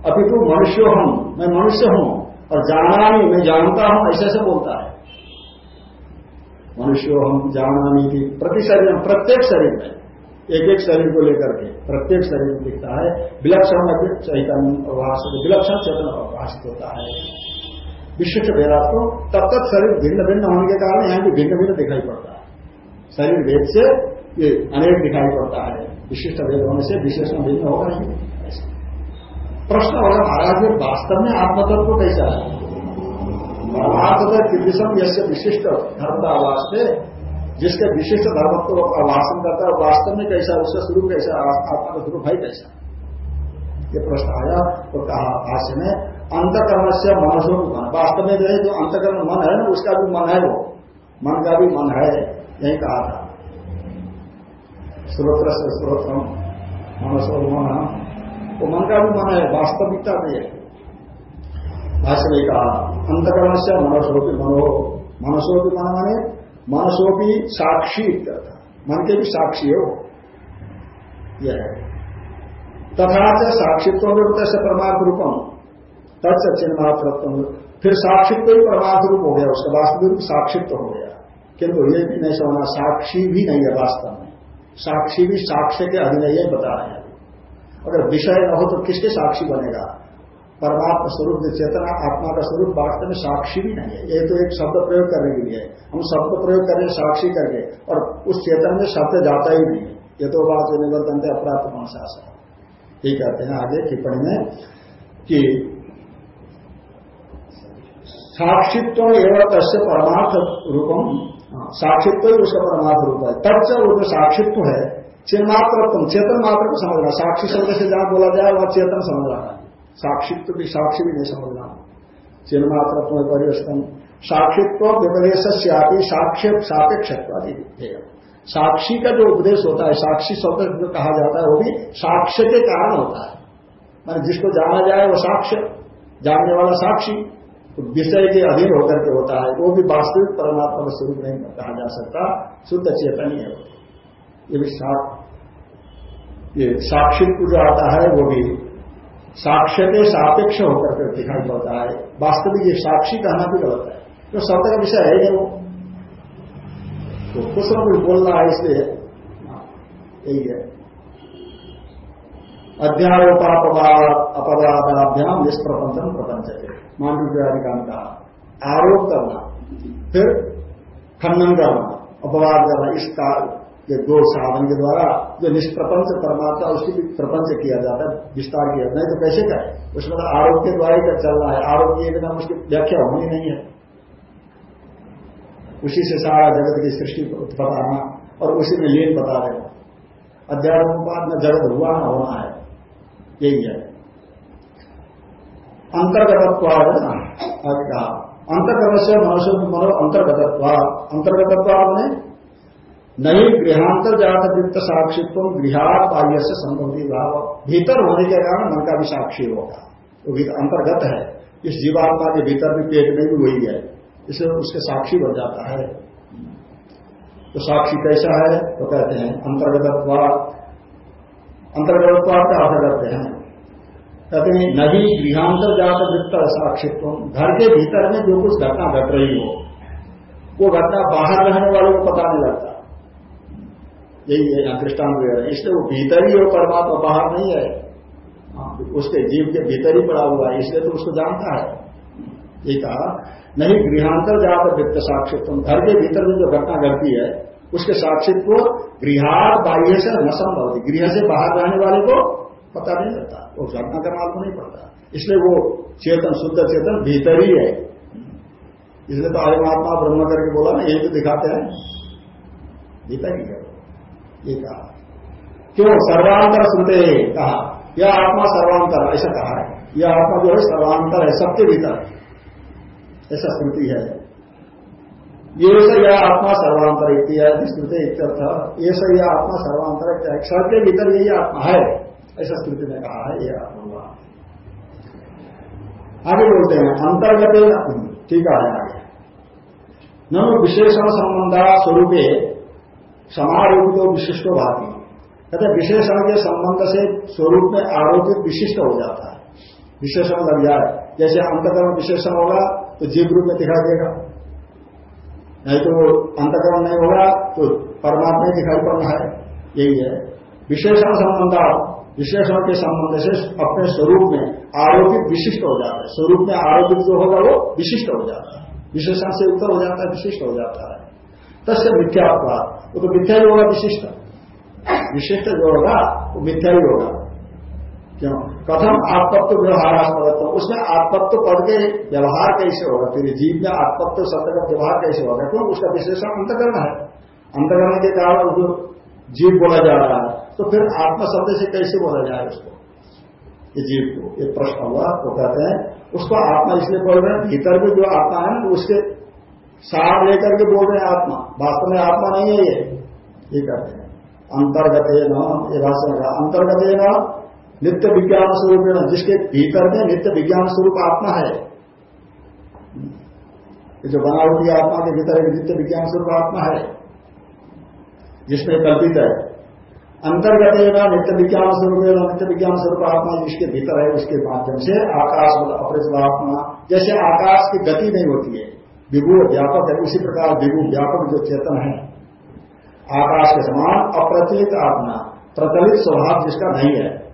अभी तो मनुष्य हूँ, मैं मनुष्य हूँ, और जाना नहीं मैं जानता हूँ, ऐसे ऐसे बोलता है। मनुष्य हम जाना थी प्रति शरीर, प्रत्येक शरीर में एक एक शरीर को लेकर के प्रत्येक शरीर में दिखता है। विलक्षण चैतन्य प्रभाष विलक्षण चेतन प्रभाषित होता है। विशिष्ट भेदात्म तब तक शरीर भिन्न भिन्न होने के कारण यहाँ भी भिन्न भिन्न दिखाई पड़ता है। शरीर भेद से ये अनेक दिखाई पड़ता है। विशिष्ट भेद होने से विशेषण भिन्न होगा नहीं। प्रश्न होगा महाराज वास्तव में आत्मतत्व कैसा है? परमार्थता कीर्तिशम यसे विशिष्ट धर्म का आवास थे जिसके विशिष्ट धर्म को आवासन करता है, वास्तव में कैसा उसका स्वरूप कैसा आत्मा का स्वरूप है कैसा ये प्रश्न आया तो कहा भाष्य में अंतकरण से मनसो मन। वास्तव में जो है, जो अंतकरण मन है ना, उसका भी मन है वो। मन का भी मन है, यही कहा था। स्रोत्र से स्रोत्रम मनसो मन। वो मन का भी मन है, वास्तविकता भी है। भाष्य में कहा अंतकरण से मनसोपी मनो मनसोपी मन माने मनसोपी साक्षी मन के भी साक्षी हो। यह तथा से साक्षित्व से परमार्थ रूपम तत्सचिन मात्र फिर साक्षित्व ही परमार्थ रूप हो गया। उसका वास्तविक रूप साक्षित्व हो गया। किंतु ये भी नहीं समझना, साक्षी भी नहीं है वास्तव में। साक्षी भी साक्ष्य के अधीन ही बता रहे हैं। अगर विषय न हो तो किसके साक्षी बनेगा? परमात्मा स्वरूप जो चेतना आत्मा का स्वरूप वास्तव में साक्षी भी नहीं है। ये तो एक शब्द प्रयोग करने के लिए। हम शब्द प्रयोग करें साक्षी करके और उस चेतन में शब्द जाता ही नहीं है। ये तो बात निवर्तन थे अपराध सा ये कहते हैं आगे टिप्पणी में कि साक्षित्व एवं तस्य परमार्थ रूपम हाँ, साक्षित्व ही उसका परमार्थ रूप है। तब से जो साक्षित्व है चिन्मात्र चेतन मात्र को समझना। साक्षी शब्द से जहाँ बोला जाए वह चेतन समझ रहा है साक्षित्व भी साक्षी भी नहीं समझना। चिन्ह मात्र परिवर्तन साक्षित्व विपदेश साक्ष्य सापेक्ष साक्षी का जो उपदेश होता है, साक्षी शब्द जो कहा जाता है, वो भी साक्ष्य के कारण होता है। मान जिसको जाना जाए, वो साक्ष्य। जानने वाला साक्षी। तो विषय के अधीन होकर के होता है, वो भी वास्तविक परमात्मा का स्वरूप नहीं कहा जा सकता। शुद्ध चेतन ही। ये भी साक्षित्व जो आता है, वो भी साक्ष्य के सापेक्ष होकर के दिखाई पड़ता है। वास्तविक ये साक्षी कहना भी गलत है। तो सत्य का विषय है वो तो कुछ ना कुछ बोलना है इसलिए। यही है। अध्यारोपापवादाभ्याम निष्प्रपंचन प्रपंच है मांडव्यादि का कहा आरोप करना, फिर खंडन करना, अपवाद करना, इस काल ये दो साधन के द्वारा जो निष्प्रपंच परमात्मा, उसकी भी प्रपंच किया जाता है, विस्तार किया जाता नहीं तो कैसे करें उसमें तो आरोप के द्वारा ही चल रहा है। आरोप किए बिना उसकी व्याख्या होनी नहीं है। उसी से सारा जगत की सृष्टि बताना और उसी में लीन बता रहे अध्यात्मपात में जगत हुआ ना होना है। यही है। अंतर्गतत्व ना? कहा। अंतर्गत से मनुष्य मनो अंतर्गतत्व अंतर्गतत्व ने नहीं गृहांतर जात वृत्त साक्षित्व गृहात बाह्य से संबंधी भाव। भीतर होने के कारण मन का भी साक्षी होगा। वो भी अंतर्गत है। इस जीवात्मा के भीतर भी पेट में भी वही है। इसलिए उसके साक्षी बन जाता है। तो साक्षी कैसा है? तो कहते हैं अंतर्गत अंतर्गत का अर्थ करते हैं। कहते हैं, नदी गृहांतर जात वृत्त साक्षित्व। घर के भीतर में जो कुछ घटना घट रही हो, वो घटना बाहर रहने वालों को पता नहीं लगता। यही है यहाँ दृष्टांत इसलिए वो भीतर ही हो परमात्मा बाहर नहीं है हाँ, उसके जीव के भीतर ही पड़ा हुआ है इसलिए तो उसको जानता है। ये कहा नहीं गृहांतर जाकर वित्त साक्षित्व घर के भीतर में जो घटना घटती है उसके साक्षित्व गृहार बाह्य से न संभव गृह से बाहर रहने वाले को पता नहीं लगता। वो घटना का मालूम नहीं पड़ता। इसलिए वो चेतन शुद्ध चेतन भीतर ही। है इसलिए तो आत्मा ब्रह्म करके बोला ना यही तो दिखाते हैं। भीतर ही है। ये कहा। क्यों? सर्वांतर सुनते कहा। यह आत्मा सर्वांतर, ऐसा कहा है। यह आत्मा जो है सर्वांतर है, सबके भीतर। ऐसा स्मृति है। ये यह आत्मा सर्वांतर स्मृति इत्यर्थ। ये यह आत्मा सर्वांतर सबके भीतर यही आत्मा है। ऐसा स्मृति ने कहा है यह आत्मा आगे बोलते हैं अंतर्गत ठीक है, आगे न विशेषण संबंधा स्वरूपे समारोपित तो विशिष्ट भाती। कहते विशेषण के संबंध से स्वरूप में आरोपित विशिष्ट हो जाता है। विशेषण लग जाए। जैसे अंतकरण विशेषण होगा तो जीव रूप में दिखाई देगा। नहीं तो अंतकरण नहीं होगा तो परमात्मा दिखाई पड़ना है। यही है। विशेषण संबंध विशेषण के संबंध से अपने स्वरूप में आरोपित विशिष्ट हो जाता है। स्वरूप में आरोपित जो होगा, वो विशिष्ट हो जाता है। विशेषण से उत्तर हो जाता है, विशिष्ट हो जाता है। तस्य मिथ्यात्वाद वो तो मिथ्या ही होगा विशिष्ट विशिष्ट जो होगा वो मिथ्या ही होगा। क्यों? कथम आत्मत्व व्यवहारास्पद उसमें आत्मत्व पद के व्यवहार कैसे होगा? फिर जीव में आत्मत्व शब्द का व्यवहार कैसे होगा? क्यों? उसका विशेषण अंतकरण है। अंतकरण के कारण जो जीव बोला जा रहा है तो फिर आत्मा शब्द से कैसे बोला जाए उसको? ये जीव को, ये प्रश्न हुआ, वो कहते हैं, उसको आत्मा इसलिए बोल रहे हैं, भीतर में जो आत्मा है उसके सार लेकर के बोल रहे हैं आत्मा। वास्तव में आत्मा नहीं है ये। ये कहते हैं। अंतर्गत न, ये भाषण का अंतर्गत न, नित्य विज्ञान स्वरूप जिसके भीतर में नित्य विज्ञान स्वरूप आत्मा है। जो बनावटी आत्मा के भीतर एक नित्य विज्ञान स्वरूप आत्मा है। जिसमें कल्पित है। अंतर्गत नित्य विज्ञान स्वरूप नित्य विज्ञान स्वरूप आत्मा जिसके भीतर है, उसके माध्यम से आकाश, अपरिचित आत्मा। जैसे आकाश की गति नहीं होती है। विभु व्यापक है, उसी प्रकार विभु व्यापक जो चेतन है, आकाश के समान अप्रचलित आत्मा, प्रचलित स्वभाव जिसका नहीं है।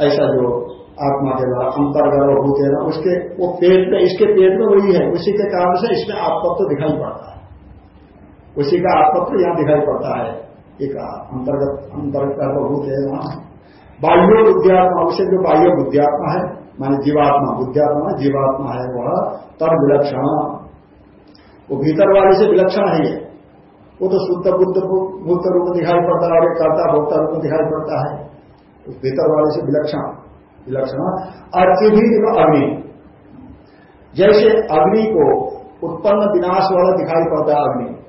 ऐसा जो आत्मा के द्वारा अंतर्गर्भ होते हैं उसके, वो पेट में, इसके पेट में वही है, उसी के कारण से इसमें आत्मत्व दिखाई पड़ता है। उसी का आत्मत्व यहाँ दिखाई पड़ता है। एक अंतर्गत अंतर्गत भूत है वहाँ बाह्य बुद्धियात्मा, उसे जो बाह्य बुद्धियात्मा है माने जीवात्मा, बुद्धियात्मा, जीवात्मा है वह, तब विलक्षण। वो भीतर वाले से विलक्षण है ये। वो तो शुद्ध, बुद्ध, भूत रूप में दिखाई पड़ता है और कर्ता, भोक्ता रूप में दिखाई पड़ता है। उस भीतर वाले से विलक्षण। विलक्षण। अर्ची भी अग्नि। जैसे अग्नि को उत्पन्न विनाश वाला दिखाई पड़ता है अग्नि।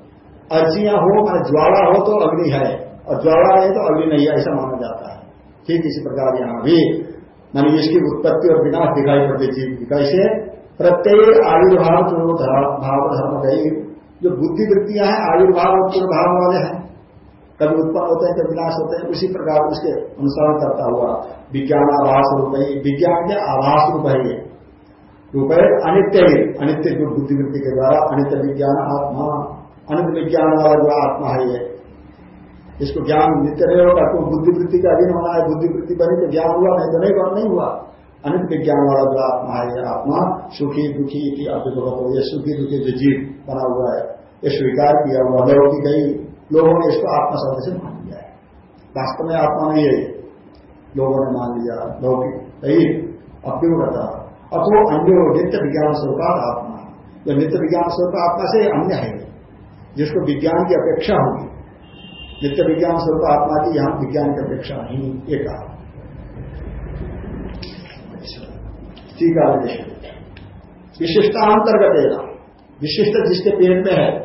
अर्जियाँ हो, मैंने ज्वाला हो तो अग्नि है, और ज्वाला नहीं तो अग्नि नहीं है, ऐसा माना जाता है। ठीक इसी प्रकार यहाँ भी। मैंने इसकी उत्पत्ति और विनाश दिखाई पड़ती जीव की कैसे प्रत्येक आयुर्भाव भाव धर्म गई जो बुद्धि वृत्तियाँ हैं आयुर्भाव और पूर्वभाव वाले हैं। कभी उत्पन्न होते हैं, कभी विनाश होते हैं, उसी प्रकार उसके अनुसरण करता हुआ विज्ञान आभास रूप है। विज्ञान के आभास रूप है ये। रूप है अनित्य अनित्य जो बुद्धिवृत्ति के द्वारा अनित्य विज्ञान, आत्मा, अनित विज्ञान वाला जो आत्मा है ये। इसको ज्ञान नित्य नहीं होगा क्यों बुद्धिवृत्ति का अधीन होना है, बुद्धिवृत्ति बनी तो ज्ञान हुआ, नहीं तो नहीं बन नहीं हुआ। अनित विज्ञान वाला जो आत्मा है ये आत्मा सुखी, दुखी की अभिभवत हो यह सुखी, दुखी जो जीव बना हुआ है ये स्वीकार किया हुआ लौकिक ही लोगों ने इसको आत्मा शब्द से मान लिया है। वास्तव में आत्मा नहीं है, लोगों ने मान लिया लौकिक अप्यूर रहता अथो अन्य नित्य विज्ञान स्वरूप आत्मा जो नित्य विज्ञान स्वरूप आत्मा से अन्य है, जिसको विज्ञान की अपेक्षा होगी। नित्य विज्ञान स्वरूप आत्मा की यहाँ विज्ञान की अपेक्षा नहीं, ये कहा। टीका विशिष्टांतर्गत विशिष्ट जिसके पेट में है,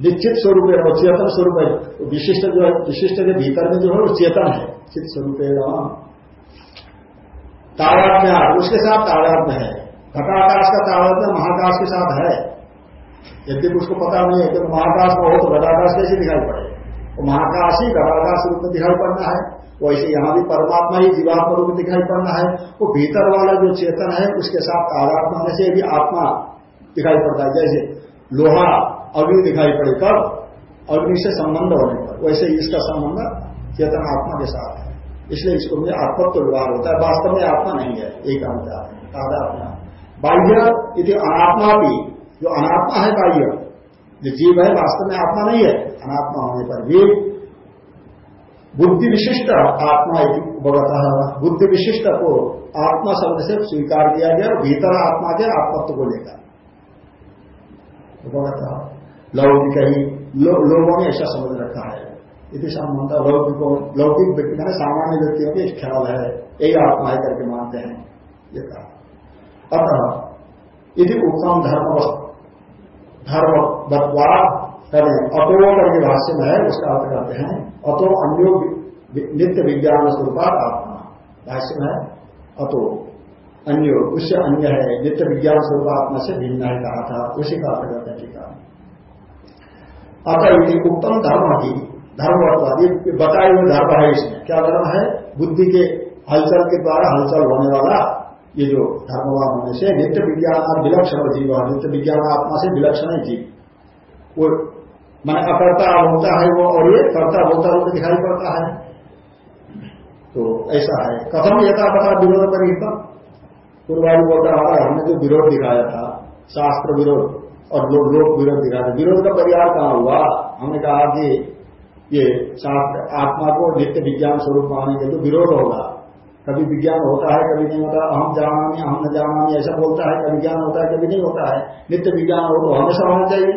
निश्चित स्वरूप है, और चेतन स्वरूप है। तो विशिष्ट जो है, विशिष्ट के भीतर में जो है, वो चेतन है चित स्वरूप तारात्म्य उसके साथ तारात्म्य है। घटाकाश का तारात्म्य महाकाश के साथ है। यदि उसको पता नहीं है कि महाकाश में हो तो घटाकाश कैसे दिखाई पड़े वो महाकाश घटाकाश रूप में दिखाई पड़ना है, वैसे यहाँ भी परमात्मा ही जीवात्मा रूप में दिखाई पड़ना है। वो भीतर वाला जो चेतन है, उसके साथ तारात्मा से भी आत्मा दिखाई पड़ता है। जैसे लोहा अग्नि दिखाई पड़े कब अग्नि से संबंध होने पर, वैसे इसका संबंध चेतन आत्मा के साथ है। इसलिए इसको मुझे आत्मत्व व्यवहार होता है। वास्तव में आत्मा नहीं है एक कहना चाहते हैं। तादात्मा बाह्य यदि अनात्मा भी, जो अनात्मा है बाह्य जो जीव है, वास्तव में आत्मा नहीं है, अनात्मा होने पर भी। बुद्धि विशिष्ट आत्मा उपगत बुद्धि विशिष्ट को आत्मा शब्द से स्वीकार किया गया और भीतर आत्मा के आत्मत्व को लेकर। उपगत लौकिक ही लोगों ने ऐसा समझ रखा है। यदि संबंध लौकिक लौकिक व्यक्ति मैंने सामान्य व्यक्तियों के ख्याल है। यही आत्मा है करके मानते हैं, ये कहा। अतः यदि उत्तम धर्म धर्म बत्वा करें। अतो करके भाष्य में है, उसका अर्थ करते हैं, अतो अन्यो नित्य विज्ञान स्वरूपात आत्मा। भाष्य में अतो। अन्य उससे अन्य है, नित्य विज्ञान स्वरूप आत्मा से भिन्न है, कहा था। उसी का अर्थ करते हैं है। अतः यदि उत्तम धर्म की धर्मवत्वाद ये बताए हुए धर्म है इसमें। क्या धर्म है? बुद्धि के हलचल के द्वारा हलचल होने वाला ये जो धर्मवान होने से नित्य विज्ञान विलक्षण जीव नित्य विज्ञान आत्मा से विलक्षण है जीव। वो मैंने अकर्ता होता है वो और ये कर्ता होता हुआ दिखाई पड़ता है। तो ऐसा है। कथम यथा पता विरोध पर पूर्वादि बोलता है, हमने जो विरोध दिखाया था, शास्त्र विरोध और लोग लोग विरोध दिखाया था। विरोध का परिहार कहा हुआ? हमने कहा कि ये शास्त्र आत्मा को नित्य विज्ञान स्वरूप मानेंगे तो विरोध होगा। कभी विज्ञान होता है, कभी नहीं होता हम जानामी हम न जानामी, ऐसा बोलता है, कभी ज्ञान होता है, कभी नहीं होता है। नित्य विज्ञान हो तो हमेशा होना चाहिए।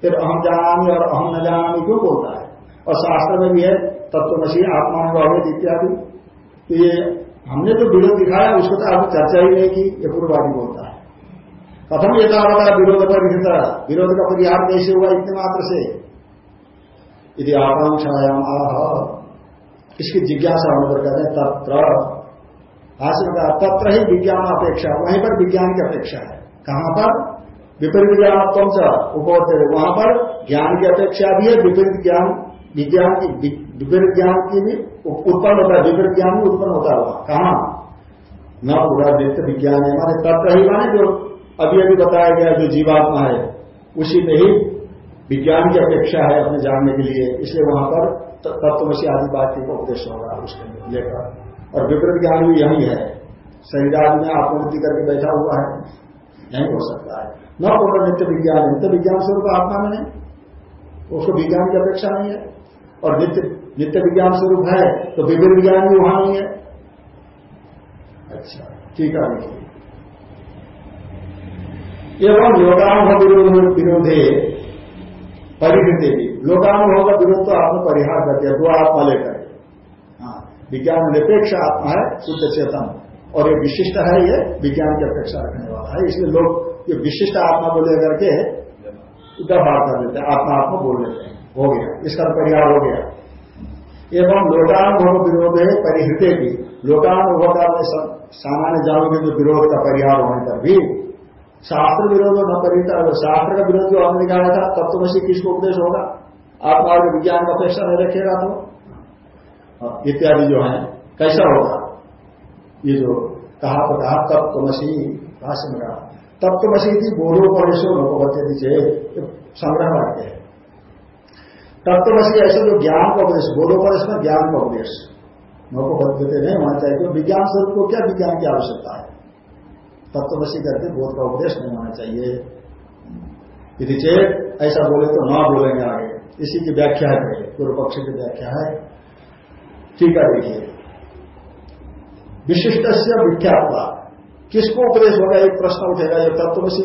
फिर अहम जानामी और अहम न जानामी क्यों बोलता है? और शास्त्र में भी है, तत्वमसी आत्मा अवैध इत्यादि। तो ये हमने जो विरोध दिखाया, उसको तो आपने चर्चा ही नहीं की, ये पूर्ववादी बोलता है। कथम यथावता विरोध का परिहित विरोध का परिहार कैसे हुआ इतने मात्र से? यदि आकांक्षायाम आह। इसकी जिज्ञासा होने पर कहते हैं, तत्र। भाषण का तत्र ही विज्ञान अपेक्षा, वहीं पर विज्ञान की अपेक्षा है। कहाँ पर? विपरीत ज्ञान कौन सा? उपवर्त वहाँ पर ज्ञान की अपेक्षा भी है, विपरीत ज्ञान, विज्ञान की विपरीत ज्ञान की भी उत्पन्न होता है, विपरीत ज्ञान भी उत्पन्न होता है कहा? न पूरा नित्य विज्ञान है। हमारे तत्र ही माने जो अभी अभी बताया गया जो जीवात्मा है, उसी में ही विज्ञान की अपेक्षा है अपने जानने के लिए, इसलिए वहाँ पर तत्वशी आदि बात का उपदेश होगा उसके लेकर और विपरीत ज्ञान भी यही है। शरीर आदि में आपूर्ति करके बैठा हुआ है, नहीं हो सकता है। न पूर्ण नित्य विज्ञान नित्य विज्ञान स्वरूप आत्मा में नहीं। उसको विज्ञान की अपेक्षा नहीं है। और नित्य नित्य विज्ञान स्वरूप है तो विभिन्न विज्ञान भी वहाँ नहीं है। अच्छा ठीक है एवं लोकानुभव विरोधे परिहृत्य भी। लोकानुभव का विरोध तो आपने परिहार कर दिया, दो आत्मा लेकर हाँ विज्ञान निरपेक्ष आत्मा है, शुद्ध चेतन। और ये विशिष्ट है, ये विज्ञान की अपेक्षा रखने वाला है। इसलिए लोग ये विशिष्ट आत्मा को लेकर के व्यवहार कर लेते हैं, आत्मा आत्मा बोल लेते हैं। हो गया, इसका परिहार हो गया। एवं लोकानुभव विरोध है परिहृत्य भी। लोकानुभव का सामान्य जानों के जो विरोध का परिहार होने पर भी शास्त्र विरोध न परिता शास्त्र का विरोध जो हमने निकाला था तब तो वैसे किसको उपदेश होगा? आप और विज्ञान का अपेक्षा नहीं रखेगा तो? हाँ, इत्यादि जो है कैसा होगा? ये जो कहा तो कहा तब तो मसी भाष्य में कहा। तब तो मसी थी बोलो परेशो लोगों दीजिए संग्रह करते हैं। तो मसी ऐसे जो ज्ञान का उपदेश बोलो परेश में ज्ञान का उपदेश। नौकोपद्धति नहीं होना चाहिए विज्ञान स्वरूप को क्या विज्ञान की आवश्यकता है? तत्वशी करके बोध का उपदेश नहीं होना चाहिए। यदि चेत ऐसा बोले तो ना बोलेंगे आगे। इसी की व्याख्या है पूर्व पक्ष की व्याख्या है। ठीक है, देखिए। विशिष्ट से विख्यात किसको उपदेश होगा? एक प्रश्न उठेगा ये तत्वशी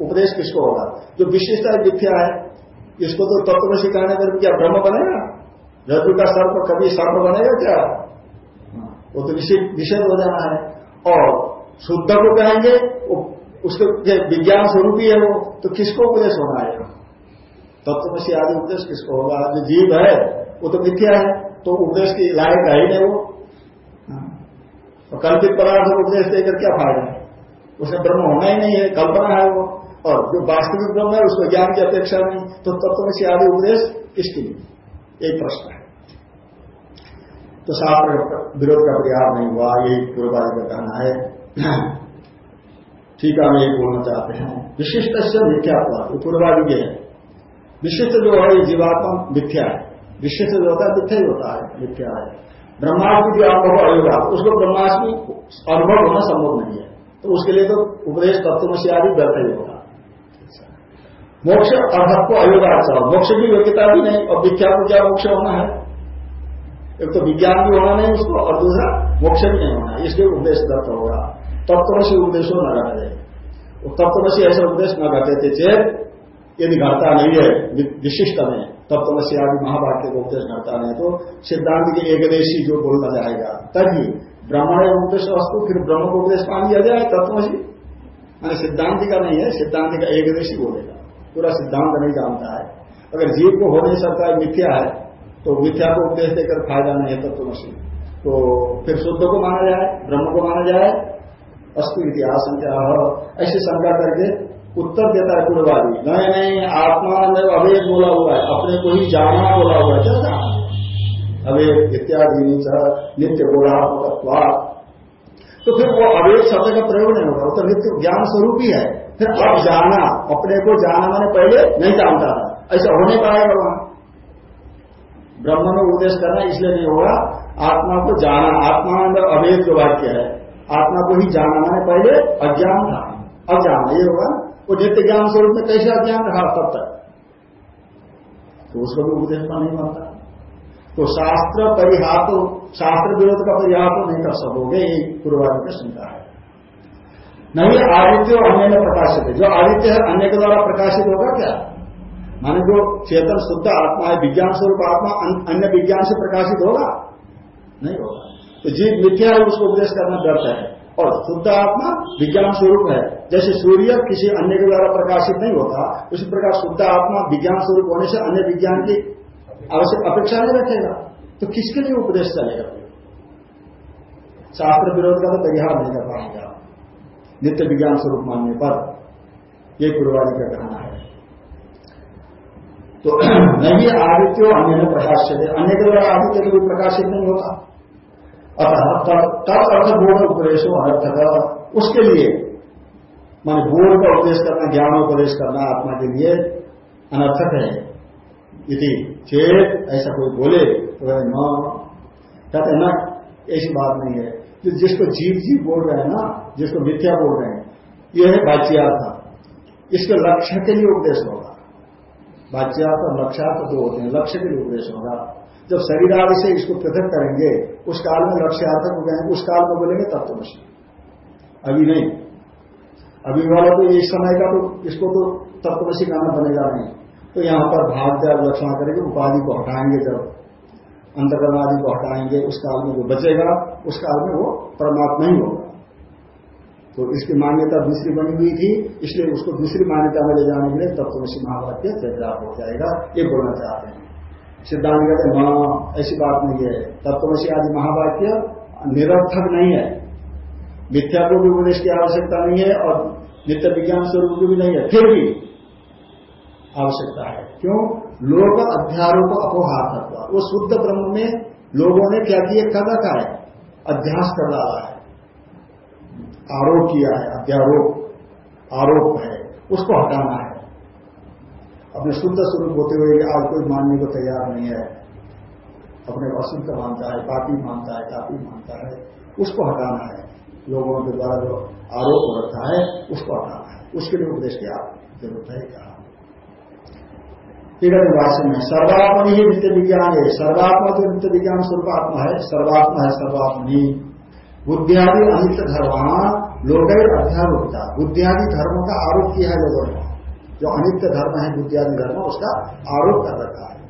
उपदेश किसको होगा? जो विशिष्ट है, मिथ्या है, इसको तो तत्वशी कहने पर क्या, ब्रह्म बनेगा? रजु का सर्प कभी सर्प बनेगा क्या? वो तो विषय हो जाना है। और शुद्ध को कहेंगे, वो उसके विज्ञान स्वरूप ही है वो तो किसको उपदेश होना है? तत्वशी आदि उपदेश किसको होगा? जो जीव है, वो तो मिथ्या है तो उपदेश की लायक है ही नहीं वो। तो कल्पित पदार्थ उपदेश देकर क्या फ़ायदा है? उसमें ब्रह्म होना ही नहीं है, कल्पना है वो। और जो वास्तविक ब्रह्म है, उसको ज्ञान की अपेक्षा नहीं तो तत्वशी आदि उपदेश किसके लिए? एक प्रश्न है। तो शास्त्र विरोध का प्रयास नहीं हुआ, यही पूर्वादि का कहना है। ठीक है, हम ये बोलना चाहते हैं। विशिष्ट से मिथ्यात्मा ये पूर्वादि है। विशिष्ट जो है, ये जीवात्मा मिथ्या है। विशिष्ट जो होता है, मिथ्या ही होता है, मिथ्या है। ब्रह्मास्मि जो अनुभव अयोगा उसको ब्रह्मास्मि अनुभव होना संभव नहीं है। तो उसके लिए तो उपदेश तत्व से आदि व्यर्थ ही होगा। मोक्ष अर्थक को अयोगा अच्छा मोक्ष की योग्यता भी नहीं, और विख्या को क्या मोक्ष होना है? एक तो विज्ञान भी होना नहीं, उसको, और दूसरा मोक्ष भी नहीं होना, इसलिए उपदेश दत्त होगा। तत्वशी उपदेशों न घटे तत्वशी ऐसे उपदेश न घटे थे चेत यदि घटता नहीं है विशिष्ट में तत्वशी आदि महावाक्य का उपदेश घटता नहीं तो सिद्धांत के एकदेशी जो बोलना जाएगा, तभी ब्रह्मण उपदेश वस्तु फिर ब्रह्म को उपदेश मान दिया जाए तत्वशी मैंने सिद्धांत का नहीं है, सिद्धांत का एकदेशी बोलेगा। पूरा सिद्धांत नहीं जानता है। अगर जीव को हो नहीं सकता है मिथ्या है तो मिथ्या को उपदेश देकर फ़ायदा नहीं है तत्वशी तो फिर शुद्ध को माना जाए, ब्रह्म को माना जाए, अस्तु इतिहास ऐसी शंका करके उत्तर देता है पूर्वादी नहीं नहीं, आत्मा में अवेद बोला हुआ है, अपने को ही जाना बोला हुआ है क्या जाना अवेद इत्यादि नित्य बोलात्मक तो फिर वो अवेद शब्द का प्रयोग नहीं होगा, वो तो नित्य ज्ञान स्वरूप ही है। फिर अब जाना, अपने को जाना मैंने पहले नहीं जानता था, ऐसा होने पाएगा वहाँ ब्रह्म में उपदेश करना इसलिए नहीं होगा, आत्मा को जाना, आत्मा अंदर अवेद जो वाक्य है, आत्मा को ही जाना, मैंने पहले अज्ञान था अज्ञान, ये होगा वो नित्य ज्ञान स्वरूप में कैसे अज्ञान रहा? तब तक। तो उसको भी उपदेश नहीं मानता। तो शास्त्र परिहात शास्त्र विरोध का परिहार तो नहीं कर सकोगे, ये पूर्वादि का शंका है। नहीं, आदित्य अन्य प्रकाशित है। जो आदित्य है, अन्य के द्वारा प्रकाशित होगा क्या? माने जो चेतन शुद्ध आत्मा है विज्ञान स्वरूप आत्मा अन्य विज्ञान से प्रकाशित होगा नहीं होगा तो जीव मिथ्या है उसको उपदेश करना व्यर्थ है और शुद्ध आत्मा विज्ञान स्वरूप है जैसे सूर्य किसी अन्य के द्वारा प्रकाशित नहीं होता उसी प्रकार शुद्ध आत्मा विज्ञान स्वरूप होने से अन्य विज्ञान की आवश्यक अपेक्षा नहीं रखेगा तो किसके लिए उपदेश चलेगा शास्त्र विरोध का तो परिहार नहीं कर पाएँगे नित्य विज्ञान स्वरूप मानने पर यह पूर्वादि का कहना है तो *clears throat* नहीं आदित्य अन्य प्रकाशित है अन्य के द्वारा आदित्य कभी प्रकाशित नहीं होता। अतः तब अर्थ बोध उपदेश हो अनर्थक उसके लिए, मान बोध का उपदेश करना, ज्ञान उपदेश करना आत्मा के लिए अनर्थक है। यदि चेत ऐसा कोई बोले तो न कहते न, ऐसी बात नहीं है। जो जिसको जीव जीव बोल रहे हैं ना, जिसको मिथ्या बोल रहे हैं, यह है बाच्यार्थ इसके लक्ष्य के लिए उपदेश होगा बाच्यार्थ और लक्ष्यार्थ दो होते हैं, लक्ष्य के लिए उपदेश होगा। जब शरीर आदि से इसको पृथक करेंगे, उस काल में लक्ष्यार्थक हो गए उस काल में बोलेंगे तब तो अभी नहीं। अभी वाला तो इस समय का तो इसको तो तत्वशी गाना बनेगा नहीं। तो यहाँ पर भाग लक्षण करेंगे, उपाधि को हटाएँगे जब, अंतकरण आदि को हटाएँगे, उस काल में जो बचेगा, उस काल में वो परमात्मा ही होगा। तो इसकी मान्यता दूसरी बनी हुई थी, इसलिए उसको दूसरी मान्यता में ले जाने के लिए तत्वशी महावाक्य चर्चा हो जाएगा, ये बोलना चाहते हैं। सिद्धांत कहते हैं ऐसी बात नहीं है। तत्वशी आदि महावाक्य निरर्थक नहीं है। मिथ्या को भी उपदेश की आवश्यकता नहीं है और नित्य विज्ञान स्वरूप की भी नहीं है। फिर भी आवश्यकता है। क्यों? लोग अध्यारोप अपोहार करता वो शुद्ध ब्रह्म में लोगों ने क्या किया? कर रखा है अध्यास कर रहा है। आरोप किया है, अध्यारोप, आरोप है, उसको हटाना है। अपने शुद्ध स्वरूप होते हुए आज कोई मानने को तैयार नहीं है। अपने अशुद्ध मानता है, पापी मानता है कापी मानता है, उसको हटाना है। लोगों के द्वारा जो आरोप हो रखा है, उसको हटाना है। उसके लिए उपदेश की ज़रूरत है कहा तीन भाषण में सर्वात्मा ही नित्य विज्ञान है। सर्वात्मा तो नित्य विज्ञान स्वरूप आत्मा है, सर्वात्मा है सर्वात्मी बुद्धियादि धर्म लोग अध्यारोपिता। बुद्धियादि धर्म का आरोप किया है लोगों ने। जो अनित्य धर्म है, बुद्धियादि धर्म, उसका आरोप कर रखा है।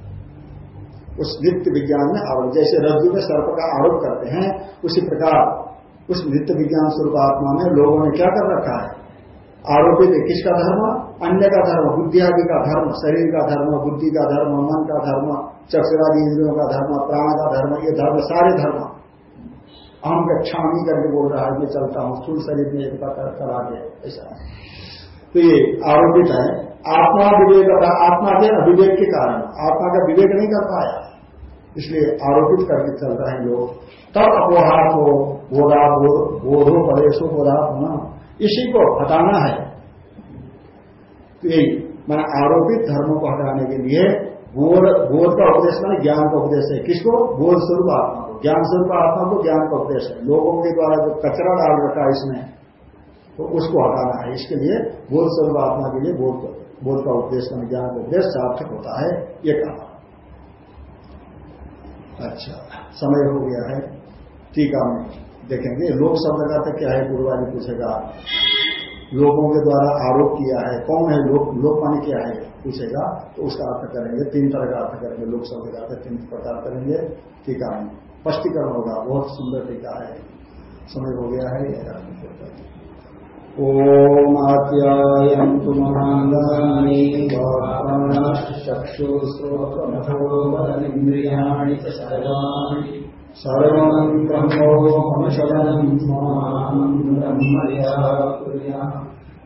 उस नित्य विज्ञान में आरोप। जैसे रज्जु में सर्प का आरोप करते हैं, उसी प्रकार उस नित्य विज्ञान स्वरूप आत्मा में लोगों ने क्या कर रखा है? आरोपित है किसका धर्म? अन्य का धर्म। बुद्धियादि का धर्म, शरीर का धर्म, बुद्धि का धर्म, मन का धर्म, चक्षुरादि इंद्रियों का धर्म, प्राण का धर्म, ये धर्म, सारे धर्म। अहम गच्छामी करके बोल रहा है मैं चलता हूँ, स्थूल शरीर में एक चला के ऐसा। तो ये आरोपित है। आत्मा विवेक आत्मा के अविवेक के कारण, आत्मा का विवेक नहीं कर पाया। इसलिए आरोपित करके चल रहे हैं लोग। तब अपोहार को बोधा बोधो परेशो बोधा होना इसी को हटाना है। तो यही, मैंने आरोपित धर्मों को हटाने के लिए बोध बोध का उपदेश मैंने ज्ञान का उपदेश है। किसको? बोध स्वरूप आत्मा को। ज्ञान स्वरूप आत्मा को ज्ञान का उपदेश है। लोगों के द्वारा जो कचरा डाल रखा है इसमें तो उसको हटाना है। इसके लिए बोध स्वरूप आत्मा के लिए बोध बोध का उपदेश मैंने ज्ञान का उपदेश सार्थक होता है, ये कहा। अच्छा समय हो गया है। टीका में देखेंगे। लोक शब्द का तो क्या है? पूर्वाजी पूछेगा। लोगों के द्वारा आरोप किया है। कौन है लोक? लोक माने क्या है? पूछेगा तो उसका अर्थ करेंगे, तीन तरह का अर्थ करेंगे, लोग का अर्थ तीन प्रकार करेंगे, टीका में। स्पष्टीकरण होगा, बहुत सुंदर टीका है। समय हो गया है ओम आप्यायन्तु महाङ्गानि चक्षुश्रोत्रमथोबलिन्द्रियाणि च सर्वाणि। ब्रह्मया